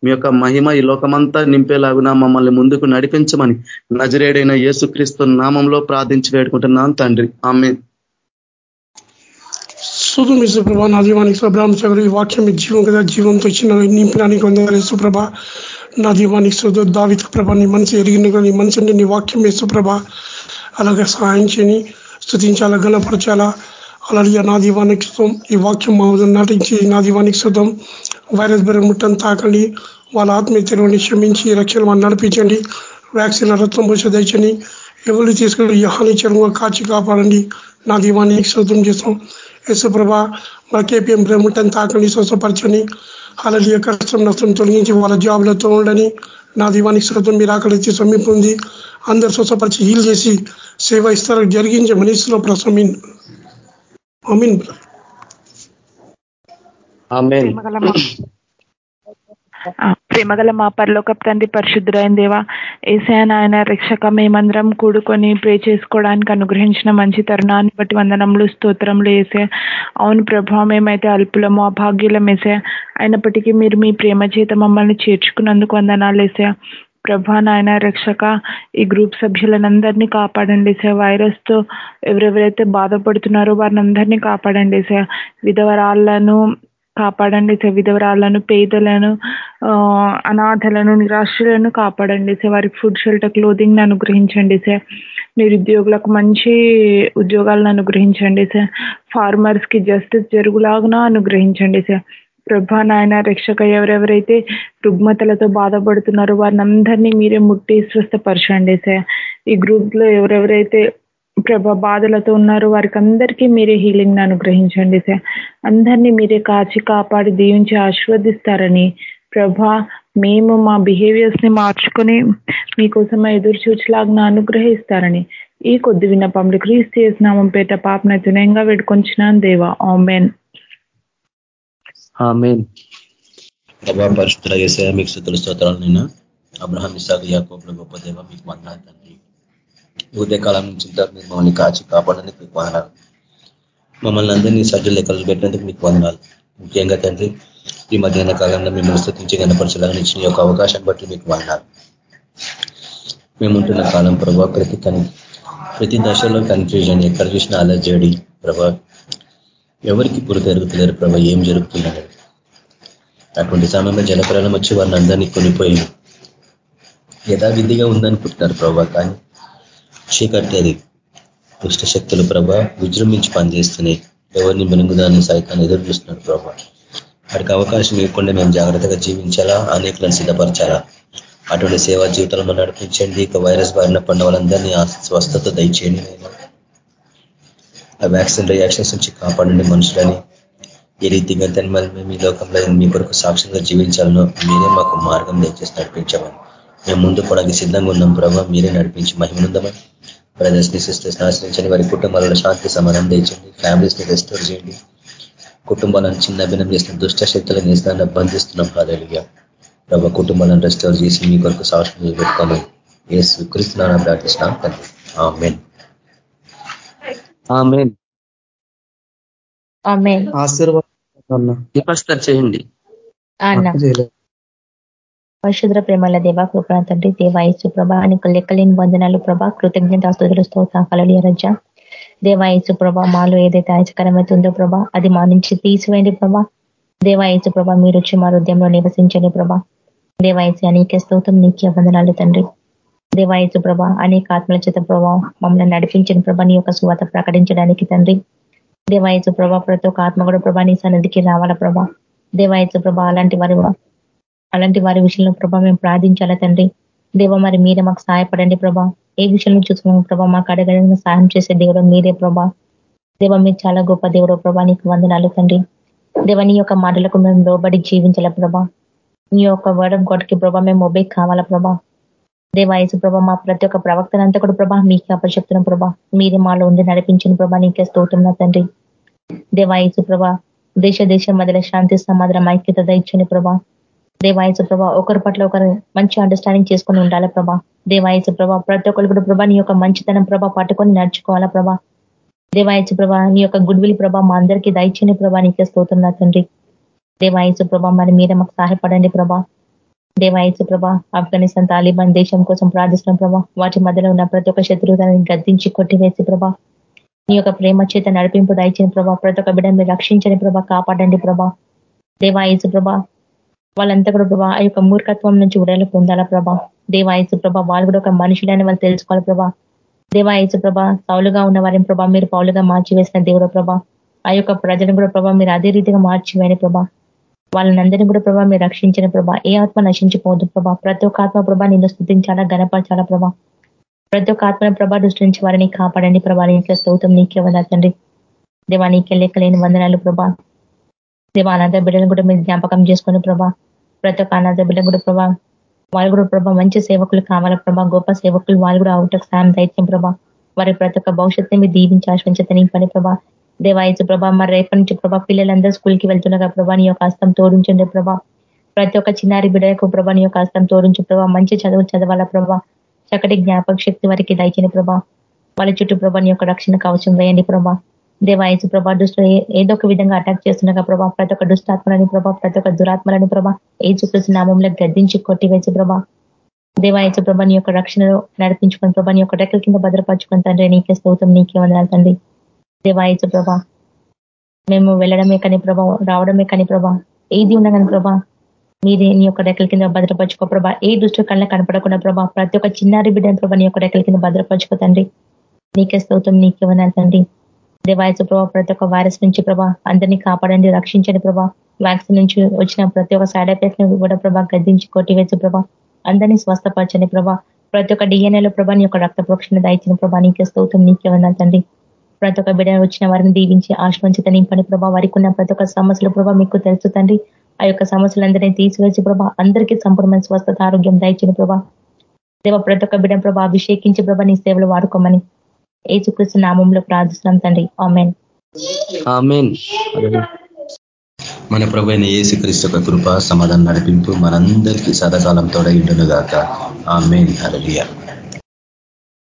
మీ యొక్క మహిమ ఈ లోకమంతా నింపేలాగున మమ్మల్ని ముందుకు నడిపించమని నజరేడైన యేసుక్రీస్తు నామంలో ప్రార్థించి వేడుకుంటున్నాను తండ్రి. ఆమె సుధుం విశ్వప్రభ నా దీవానికి స్వబ్రాహ్మచరు ఈ వాక్యం జీవం కదా జీవంతో ఇచ్చిన నింపినానికి వందలు సుప్రభ నా దీవానికి సుధు దావిత ప్రభ నీ మనసు ఎరిగిన నీ మనసు నీ వాక్యం యేసుప్రభ అలాగే సహాయం చేయని స్థుతించాలా గణపరచాలా అలాగే నా దీవానికి ఈ వాక్యం మా నటించి నా దీవానికి శుద్ధం వైరస్ బెర ముట్టని తాకండి వాళ్ళ ఆత్మీయ తెరువుని క్షమించి రక్షణ నడిపించండి వ్యాక్సిన్ రత్నం పోష దండి ఎవరు తీసుకుని ఈ హాని చెరువుగా కాచి కాపాడండి నా దీవాన్ని శుద్ధం చేస్తాం యశుప్రభ మా కేపీఎం బ్రహ్మటని తాకండి స్వస్థపరచని అలలియ కష్టం నష్టం తొలగించి వాళ్ళ జాబులతో ఉండని నా దీవానికి శ్రద్ధం మీరు ఆకలిచ్చి సమీపం ఉంది అందరు స్వస్థపరిచి హీల్ చేసి సేవ ఇస్తారు జరిగించమని ఇస్తున్నాం ప్రసమీన్. అమీన్ ప్రేమగల మా పరలోక తండ్రి పరిశుద్ధుడైన దేవా ఏసాయన రక్షక మేమందరం కూడుకొని ప్రే చేసుకోవడానికి అనుగ్రహించిన మంచి తరుణాన్ని బట్టి వందనములు స్తోత్రములు వేసే అవును ప్రభా మేమైతే అల్పులము అభాగ్యులం వేసే అయినప్పటికీ మీరు మీ ప్రేమ చేత మమ్మల్ని చేర్చుకున్నందుకు వందనాలు వేసే ప్రభా నాయన రక్షక ఈ గ్రూప్ సభ్యులనందరినీ కాపాడండి సార్ వైరస్తో ఎవరెవరైతే బాధపడుతున్నారో వారిని అందరినీ కాపాడండి సార్ విధవరాళ్ళను కాపాడండి సార్ విధవరాళ్ళను పేదలను అనాథలను నిరాశ్రులను కాపాడండి సార్. వారికి ఫుడ్ షెల్టర్ క్లోదింగ్ అనుగ్రహించండి సార్. నిరుద్యోగులకు మంచి ఉద్యోగాలను అనుగ్రహించండి సార్. ఫార్మర్స్కి జస్టిస్ జరుగులాగా అనుగ్రహించండి సార్. ప్రభా నాయన రక్షక ఎవరెవరైతే రుగ్మతలతో బాధపడుతున్నారో వారిని అందరినీ మీరే ముట్టి స్వస్థపరచండి సార్. ఈ గ్రూప్లో ఎవరెవరైతే ప్రభ బాధలతో ఉన్నారు. వారికి అందరికీ మీరే హీలింగ్ అనుగ్రహించండి సార్. అందరినీ మీరే కాచి కాపాడి దీవించి ఆశీర్వదిస్తారని ప్రభా మేము మా బిహేవియర్స్ని మార్చుకొని మీకోసం ఎదురు చూచలాగా అనుగ్రహిస్తారని ఈ కొద్ది విన్నపంలో క్రీస్తు చేసినామం పేట పాపన తునంగా పెట్టుకొంచినాను దేవా. ఆమెన్. ప్రభా పరిశుద్ధుల చేసే మీకు స్థుతుల స్తోత్రాలు నేను. అబ్రహాం ఇసాకు యాకోబుల గొప్ప దేవ మీకు తండ్రి. ఉదయకాలం నుంచి మీరు మమ్మల్ని కాచి కాపాడడానికి మీకు వందనాలు. మమ్మల్ని అందరినీ సజ్జలు లెక్కలు పెట్టినందుకు మీకు వందనాలు. ముఖ్యంగా తండ్రి ఈ మధ్యాహ్న కాలంలో మిమ్మల్ని స్థుతించి కనపరచడానికి ఇచ్చిన యొక్క అవకాశాన్ని బట్టి మీకు వందనాలు. మేముంటున్న కాలం ప్రభావ ప్రతి ప్రతి దశలో కన్ఫ్యూజన్ ఎక్కడ చూసినా అలర్జడి ప్రభా. ఎవరికి పురు జరుగుతున్నారు ప్రభా ఏం జరుగుతున్నారు అటువంటి సమయంలో జలప్రలం వచ్చి వారిని అందరినీ కొనిపోయి యథావిధిగా ఉందనుకుంటున్నారు ప్రభా కానీ చీకటి అది దుష్ట శక్తులు ప్రభా విజృంభించి పనిచేస్తున్నాయి. ఎవరిని మెనుగుదాన్ని సైతాన్ని ఎదురు చూస్తున్నాడు ప్రభా. వాటికి అవకాశం ఇవ్వకుండా మేము జాగ్రత్తగా జీవించాలా? అనేకలను సిద్ధపరచాలా? అటువంటి సేవా జీవితాలను నడిపించండి. ఇక వైరస్ బారిన పడిన వాళ్ళందరినీ స్వస్థత దయచేయండి ఆ వ్యాక్సిన్ రియాక్షన్స్ నుంచి కాపాడండి మనుషులని. ఏ రీతిగా దాన్ని మేము ఈ లోకంలో మీ కొరకు సాక్ష్యంగా జీవించాలనో మీరే మాకు మార్గం దయచేసి నడిపించమని. మేము ముందు కూడా సిద్ధంగా ఉన్నాం ప్రభావ మీరే నడిపించి మహిమనుందమని. బ్రదర్స్ని సిస్టర్స్ ఆశ్రయించండి వారి కుటుంబాలలో శాంతి సమానం తెచ్చండి ఫ్యామిలీస్ని రెస్టోర్ చేయండి. కుటుంబాలను చిన్న భిన్నం చేసిన దుష్ట శక్తులను నిస్తాన బంధిస్తున్నాం. హాలలుగా ప్రభావ కుటుంబాలను రెస్టోర్ చేసి మీ కొరకు సాక్షి పెట్టుకోమని ఏసు క్రీస్తున్నా ప్రార్థిస్తున్నాం తండ్రి. ఆశీర్వాదం చేయండి. పరిశుద్ర ప్రేమల దేవ కృపణ తండ్రి దేవాయసు ప్రభా నీకు లెక్కలేని వందనాలు ప్రభా కృతజ్ఞత స్థుతులు స్తోత్రాలు రజ. దేవాయసు ప్రభా మాలో ఏదైతే ఆయచకరమవుతుందో ప్రభా అది మా నుంచి తీసివేయండి ప్రభా. దేవాయసు ప్రభా మీరు వచ్చి మా హృదయంలో నివసించండి ప్రభా. దేవాయసి అనేక స్తోత్రం నీకే వందనాలు తండ్రి. దేవాయసు ప్రభా అనేక ఆత్మల చేత ప్రభావం మమ్మల్ని నడిపించిన ప్రభా నీ యొక్క సువాత ప్రకటించడానికి తండ్రి. దేవాయసు ప్రభా ప్రతి ఒక్క ఆత్మ కూడా ప్రభా నీ సన్నిధికి రావాల ప్రభా. దేవాయసు ప్రభా అలాంటి వారి అలాంటి వారి విషయంలో ప్రభా మేము ప్రార్థించాలా తండ్రి? దేవ మరి మీరే మాకు సహాయపడండి ప్రభా. ఏ విషయంలో చూసుకున్నాం ప్రభా మాకు అడగడానికి సహాయం చేసే దేవుడు మీరే ప్రభా. దేవ మీరు చాలా గొప్ప దేవుడు ప్రభా నీకు వందనాలు తండ్రి. దేవ నీ యొక్క మాటలకు మేము లోబడి జీవించాల ప్రభా. నీ యొక్క వర్డ్ ఆఫ్ గాడ్కి ప్రభా మేము ఒబే కావాలా ప్రభా. దేవాయసు ప్రభా మా ప్రతి ఒక్క ప్రవక్తనంతా కూడా ప్రభా మీకే అపశక్తున్న ప్రభా. మీరే మాలో ఉండి నడిపించిన ప్రభా నీకే స్తోతున్నా తండ్రి. దేవాయసు ప్రభా దేశ దేశం మధ్య శాంతి సమాధానం ఐక్యత దయచని ప్రభా. దేవాయసు ప్రభా ఒకరి పట్ల ఒకరు మంచి అండర్స్టాండింగ్ చేసుకొని ఉండాలా ప్రభా? దేవాయసు ప్రభా ప్రతి ఒక్కరు కూడా ప్రభా నీ యొక్క మంచితనం ప్రభా పట్టుకొని నడుచుకోవాలా ప్రభా? దేవాయసు ప్రభా నీ యొక్క గుడ్ విల్ ప్రభా మా అందరికీ దయచేని ప్రభా నీకే స్తోత్రం తండ్రి. దేవాయసు ప్రభా మరి మీరే మాకు సహాయపడండి ప్రభా. దేవాయసు ప్రభా ఆఫ్ఘనిస్తాన్ తాలిబాన్ దేశం కోసం ప్రార్థిస్తున్న ప్రభా. వాటి మధ్యలో ఉన్న ప్రతి ఒక్క శత్రువులను గద్దించి కొట్టివేసి ప్రభా. నీ యొక్క ప్రేమ చేత నడిపింపు దయచిన ప్రభా. ప్రతి ఒక్క బిడ్డ మీరు రక్షించని ప్రభా కాపాడండి ప్రభా. దేవాయసు ప్రభా వాళ్ళంతా కూడా ప్రభా ఆ యొక్క మూర్ఖత్వం నుంచి ఉడలు పొందాలా ప్రభా. దేవాయసు ప్రభా వాళ్ళు కూడా ఒక మనుషులని వాళ్ళు తెలుసుకోవాలి ప్రభా. దేవాయసు ప్రభా సౌలుగా ఉన్న వారిని ప్రభా మీరు పౌలుగా మార్చివేసిన దేవుడు ప్రభా. ఆ యొక్క ప్రజలను కూడా ప్రభా మీరు అదే రీతిగా మార్చివేయని ప్రభా. వాళ్ళని కూడా ప్రభా మీరు రక్షించిన ప్రభా. ఏ ఆత్మ నశించిపోదు ప్రభా. ప్రతి ఒక్క ఆత్మ ప్రభా నిన్ను స్థుతించాలా గనపరచాలా ప్రభా. ప్రతి ఒక్క ఆత్మ ప్రభా దృష్టి నుంచి వారిని కాపాడండి ప్రభా. ఇంట్లో స్తోతం నీకే తండ్రి. దేవా నీకే లెక్కలేని వందనాలు ప్రభా. దేవ అనాథ బిడ్డలను కూడా మీరు జ్ఞాపకం చేసుకుని ప్రభా ప్రతి ఒక్క అనాథ బిడ్డలు కూడా ప్రభా వాళ్ళు కూడా ప్రభా మంచి సేవకులు కావాల ప్రభా గొప్ప సేవకులు వాళ్ళు కూడా అవుటకు సాయం దైత్యం ప్రభా. వారి ప్రతి ఒక్క భవిష్యత్తుని మీరు దీవించి ఆశ్వించతని పని ప్రభా. దేవాయచు ప్రభా మరి రేపటి నుంచి ప్రభా పిల్లలందరూ స్కూల్కి వెళ్తుండగా ప్రభా నీ యొక్క హస్తం తోడించండి ప్రభా. ప్రతి ఒక్క చిన్నారి బిడ్డలకు ప్రభా నీ యొక్క హస్తం తోడించు ప్రభా. మంచి చదువు చదవాల ప్రభా. చక్కటి జ్ఞాపక శక్తి వారికి దయచని ప్రభా. వాళ్ళ చుట్టూ ప్రభా నీ యొక్క రక్షణ కవచం వేయండి ప్రభా. దేవాయసు ప్రభా దుష్టులు ఏదో ఒక విధంగా అటాక్ చేస్తున్నాక ప్రభా ప్రతి ఒక్క దుష్టాత్మలని ప్రభా ప్రతి ఒక్క దురాత్మలని ప్రభా ఏ నామంలో గద్దించి కొట్టివేసి ప్రభా. దేవాయచు ప్రభాని యొక్క రక్షణలో నడిపించుకొని ప్రభాని యొక్క రెక్కల కింద భద్రపరచుకొని తండ్రి నీకే స్తోతం నీకే వందనాలు తండ్రి. దేవాయచు ప్రభా మేము వెళ్ళడమే కానీ ప్రభా రావడమే కానీ ప్రభా ఏది ఉన్నా కానీ ప్రభా మీరే నీ యొక్క రెక్కల కింద భద్రపరచుకో ప్రభా. ఏ దుష్టు కళ్ళ కనపడకుండా ప్రభా ప్రతి ఒక్క చిన్నారి బిడ్డని ప్రభా నీ యొక్క రెక్కల కింద భద్రపరచుకో తండ్రి. నీకే స్తోతం నీకే వందనాలు తండ్రి. దేవాయసు ప్రభా ప్రతి ఒక్క వైరస్ నుంచి ప్రభా అందరినీ కాపాడండి రక్షించండి ప్రభా. వ్యాక్సిన్ నుంచి వచ్చిన ప్రతి ఒక్క సైడ్ ఎఫెక్ట్ని కూడా ప్రభా గద్దించి కొట్టివేసి ప్రభా. అందరినీ స్వస్థపరచండి ప్రభా. ప్రతి ఒక్క డిఎన్ఏలో ప్రభా నీ యొక్క రక్త ప్రోక్షణ దాయించిన ప్రభా నీకే స్తోత్రం నీకే తండ్రి. ప్రతి ఒక్క బిడ్డ వచ్చిన వారిని దీవించి ఆశ్వంచిత నింపని ప్రభా. వారికి ఉన్న ప్రతి ఒక్క సమస్యలు ప్రభా మీకు తెలుసు తండ్రి. ఆ యొక్క సమస్యలందరినీ తీసివేసి ప్రభా అందరికీ సంపూర్ణమైన స్వస్థత ఆరోగ్యం దాయించిన ప్రభా. దేవ ప్రతి ఒక్క బిడ్డ ప్రభా అభిషేకించి ప్రభా నీ సేవలు వాడుకోమని ఏసుకృష్ణ నామంలో ప్రార్థిస్తున్నాం తండ్రి. ఆమెన్. మన ప్రభు అయిన ఏసుక్రీస్తు యొక్క కృప సమాధానం నడిపింపు మనందరికీ సదాకాలం ఆ మెయిన్ అలలియా